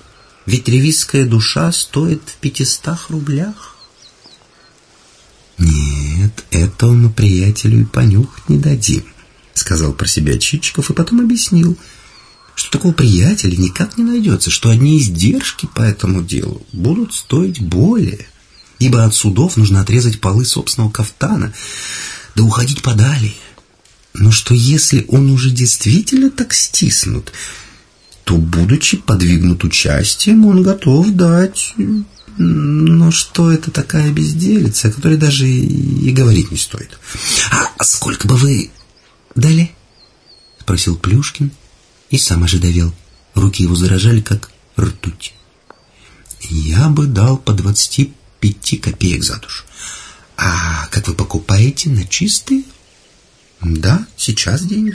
Ведь ревизская душа стоит в пятистах рублях. Нет, это он приятелю и понюхать не дадим сказал про себя Чичиков и потом объяснил, что такого приятеля никак не найдется, что одни издержки по этому делу будут стоить более, ибо от судов нужно отрезать полы собственного кафтана, да уходить подали. Но что если он уже действительно так стиснут, то, будучи подвигнут участием, он готов дать... Но что это такая безделица, о которой даже и говорить не стоит. А сколько бы вы «Дали?» — спросил Плюшкин и сам ожидовел. Руки его заражали, как ртуть. «Я бы дал по двадцати пяти копеек за душу. А как вы покупаете на чистые?» «Да, сейчас деньги.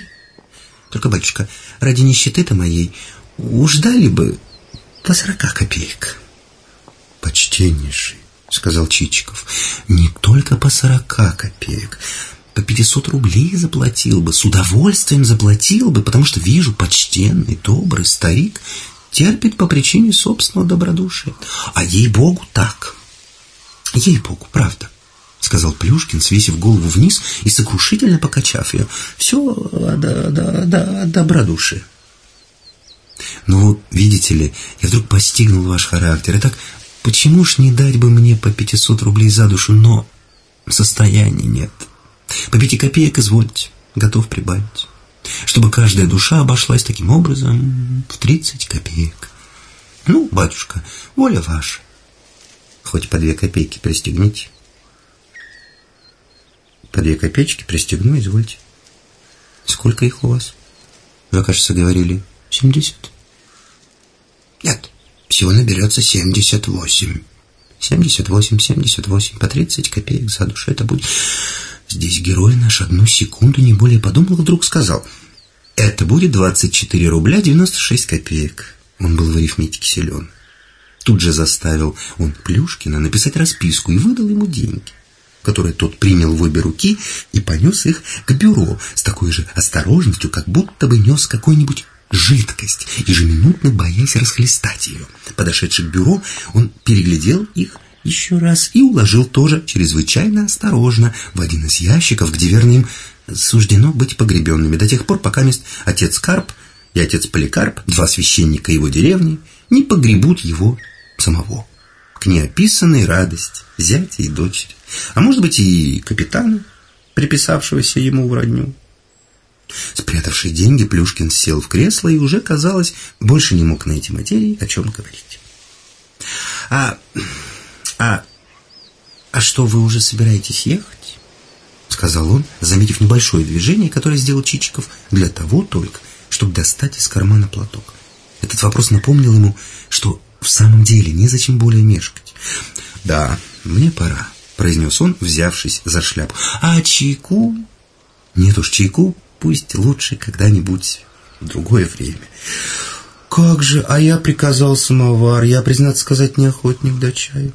Только, батюшка, ради нищеты-то моей уж дали бы по сорока копеек». «Почтеннейший», — сказал Чичиков, — «не только по сорока копеек, по 500 рублей заплатил бы, с удовольствием заплатил бы, потому что вижу, почтенный, добрый старик терпит по причине собственного добродушия. А ей-богу так. Ей-богу, правда. — сказал Плюшкин, свесив голову вниз и сокрушительно покачав ее. «Все да, да, да, добродушие». «Ну, видите ли, я вдруг постигнул ваш характер. И так, почему ж не дать бы мне по пятисот рублей за душу, но состояния нет?» По пяти копеек извольте, готов прибавить. Чтобы каждая душа обошлась таким образом в тридцать копеек. Ну, батюшка, воля ваша. Хоть по две копейки пристегните. По две копеечки пристегну, извольте. Сколько их у вас? Вы, кажется, говорили семьдесят. Нет, всего наберется семьдесят восемь. Семьдесят восемь, семьдесят восемь, по тридцать копеек за душу. Это будет Здесь герой наш одну секунду не более подумал, вдруг сказал. Это будет 24 рубля 96 копеек. Он был в арифметике силен. Тут же заставил он Плюшкина написать расписку и выдал ему деньги, которые тот принял в обе руки, и понес их к бюро с такой же осторожностью, как будто бы нес какой-нибудь жидкость, ежеминутно боясь расхлестать ее. Подошедший к бюро, он переглядел их еще раз и уложил тоже чрезвычайно осторожно в один из ящиков, где верно им суждено быть погребенными до тех пор, пока мест отец Карп и отец Поликарп, два священника его деревни, не погребут его самого. К неописанной радости зятя и дочери, а может быть и капитана, приписавшегося ему в родню. Спрятавший деньги, Плюшкин сел в кресло и уже, казалось, больше не мог найти материи, о чем говорить. «А... а... а что, вы уже собираетесь ехать?» Сказал он, заметив небольшое движение, которое сделал Чичиков для того только, чтобы достать из кармана платок. Этот вопрос напомнил ему, что в самом деле незачем более мешкать. «Да, мне пора», — произнес он, взявшись за шляпу. «А чайку?» «Нет уж, чайку пусть лучше когда-нибудь в другое время». «Как же, а я приказал самовар, я, признаться сказать, не охотник до чаю.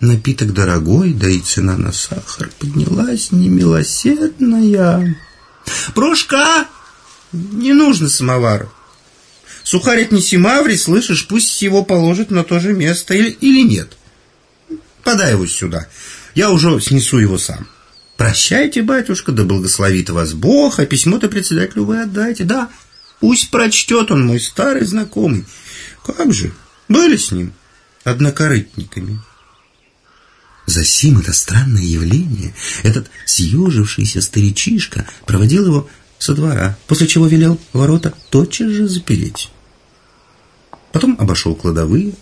Напиток дорогой, да и цена на сахар поднялась немилосердная». «Прошка!» Не нужно самовара. Сухарь отнеси Маври, слышишь, пусть его положит на то же место или, или нет. Подай его сюда, я уже снесу его сам. Прощайте, батюшка, да благословит вас Бог, а письмо-то председателю вы отдайте. Да, пусть прочтет он, мой старый знакомый. Как же, были с ним однокорытниками. За сим это странное явление, этот съежившийся старичишка проводил его со двора, после чего велел ворота тотчас же запереть. Потом обошел кладовые,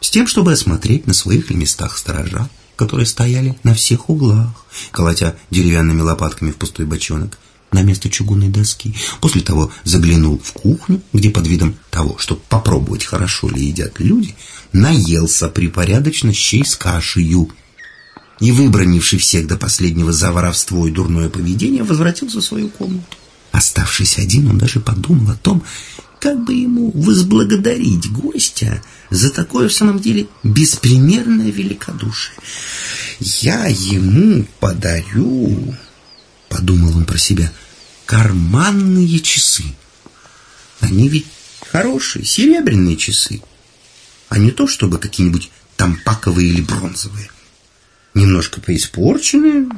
с тем, чтобы осмотреть на своих местах сторожа, которые стояли на всех углах, колотя деревянными лопатками в пустой бочонок на место чугунной доски. После того заглянул в кухню, где под видом того, чтобы попробовать, хорошо ли едят люди, наелся припорядочно щей с кашею, и, выбронивший всех до последнего за воровство и дурное поведение, возвратился в свою комнату. Оставшись один, он даже подумал о том, как бы ему возблагодарить гостя за такое в самом деле беспримерное великодушие. «Я ему подарю», — подумал он про себя, — «карманные часы. Они ведь хорошие, серебряные часы, а не то, чтобы какие-нибудь тампаковые или бронзовые немножко поиспорчены,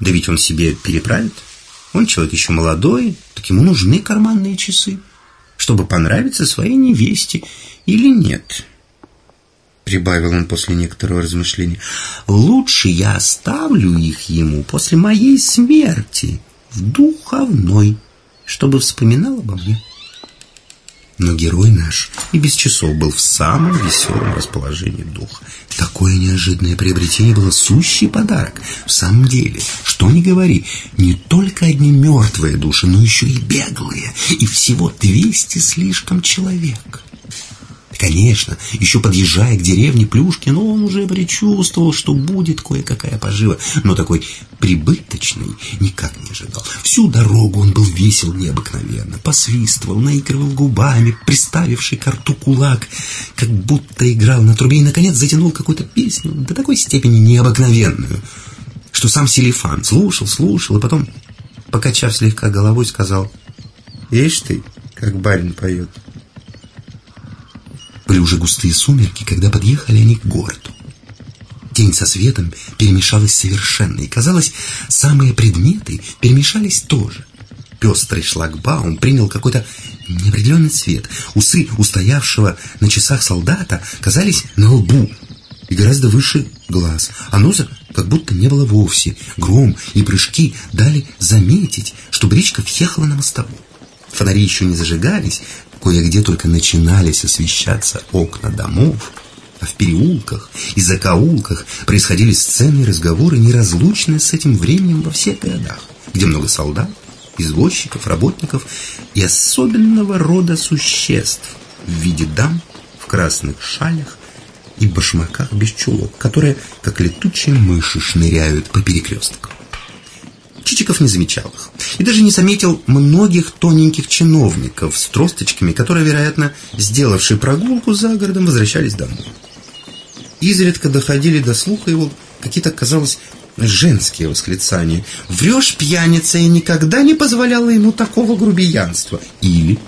да ведь он себе переправит. Он человек еще молодой, так ему нужны карманные часы, чтобы понравиться своей невесте или нет. Прибавил он после некоторого размышления. Лучше я оставлю их ему после моей смерти в духовной, чтобы вспоминал обо мне. Но герой наш и без часов был в самом веселом расположении духа. Такое неожиданное приобретение было сущий подарок. В самом деле, что ни говори, не только одни мертвые души, но еще и беглые, и всего двести слишком человек. Конечно, еще подъезжая к деревне Плюшкин, он уже предчувствовал, что будет кое-какая пожива, но такой прибыточный никак не ожидал. Всю дорогу он был весел необыкновенно, посвистывал, наигрывал губами, приставивший к рту кулак, как будто играл на трубе и, наконец, затянул какую-то песню до такой степени необыкновенную, что сам Селифан слушал, слушал, и потом, покачав слегка головой, сказал, «Ишь ты, как барин поет». Были уже густые сумерки, когда подъехали они к городу. Тень со светом перемешалась совершенно, и, казалось, самые предметы перемешались тоже. Пестрый шлагбаум принял какой-то неопределенный цвет. Усы устоявшего на часах солдата казались на лбу и гораздо выше глаз, а носа как будто не было вовсе. Гром и прыжки дали заметить, что бричка въехала на мостовую. Фонари еще не зажигались, Кое-где только начинались освещаться окна домов, а в переулках и закоулках происходили сцены и разговоры, неразлучные с этим временем во всех городах, где много солдат, извозчиков, работников и особенного рода существ в виде дам в красных шалях и башмаках без чулок, которые, как летучие мыши, шныряют по перекресткам. Чичиков не замечал их. И даже не заметил многих тоненьких чиновников с тросточками, которые, вероятно, сделавшие прогулку за городом, возвращались домой. Изредка доходили до слуха его какие-то, казалось, женские восклицания. «Врешь, пьяница, я никогда не позволяла ему такого грубиянства». Или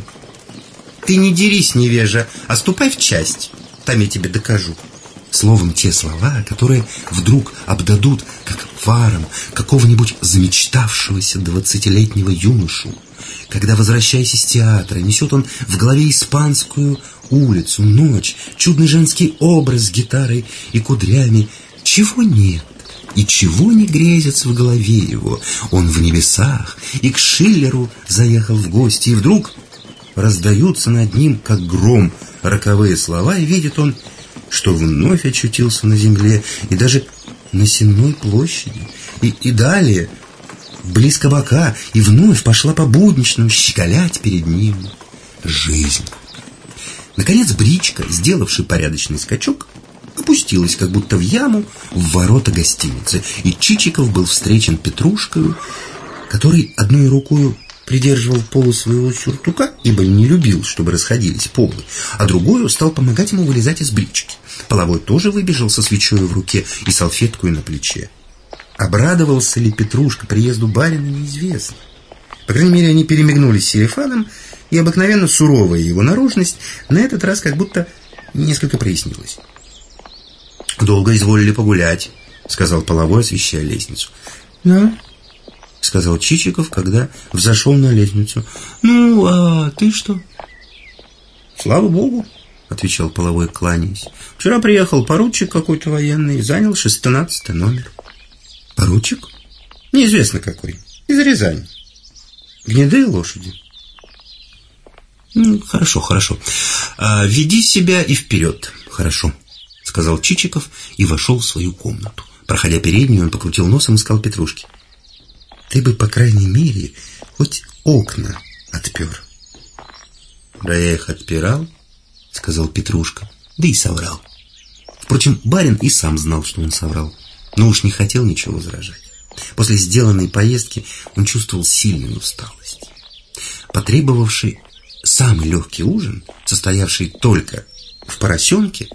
«Ты не дерись, невежа, а ступай в часть, там я тебе докажу». Словом, те слова, которые вдруг обдадут, как фаром, какого-нибудь замечтавшегося двадцатилетнего юношу, когда, возвращаясь из театра, несет он в голове испанскую улицу, ночь, чудный женский образ с гитарой и кудрями. Чего нет? И чего не грезится в голове его? Он в небесах, и к Шиллеру заехал в гости, и вдруг раздаются над ним, как гром, роковые слова, и видит он, что вновь очутился на земле, и даже на Сенной площади, и, и далее, близко бока, и вновь пошла по будничному щеголять перед ним жизнь. Наконец бричка, сделавший порядочный скачок, опустилась, как будто в яму, в ворота гостиницы, и Чичиков был встречен Петрушкою, который одной рукой придерживал полу своего сюртука, ибо не любил, чтобы расходились полы, а другой стал помогать ему вылезать из брички. Половой тоже выбежал со свечой в руке и салфеткой на плече. Обрадовался ли Петрушка приезду барина, неизвестно. По крайней мере, они перемигнулись с Серефаном, и обыкновенно суровая его наружность на этот раз как будто несколько прояснилась. «Долго изволили погулять», — сказал Половой, освещая лестницу. «Да», — сказал Чичиков, когда взошел на лестницу. «Ну, а ты что?» «Слава Богу», — отвечал Половой, кланяясь. «Вчера приехал поручик какой-то военный, занял шестнадцатый номер». «Поручик?» «Неизвестно какой. Из Рязани. Гнедые лошади». Ну, хорошо, хорошо. А, веди себя и вперед. Хорошо, сказал Чичиков и вошел в свою комнату. Проходя переднюю, он покрутил носом и сказал Петрушке. Ты бы, по крайней мере, хоть окна отпер. Да я их отпирал, сказал Петрушка, да и соврал. Впрочем, барин и сам знал, что он соврал, но уж не хотел ничего возражать. После сделанной поездки он чувствовал сильную усталость. Потребовавший самый легкий ужин, состоявший только в поросенке,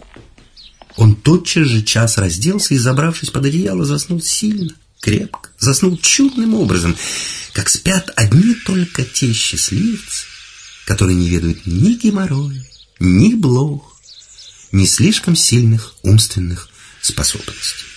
он тотчас же час разделся и, забравшись под одеяло, заснул сильно, крепко, заснул чудным образом, как спят одни только те счастливцы, которые не ведают ни геморроя, ни блох, ни слишком сильных умственных способностей.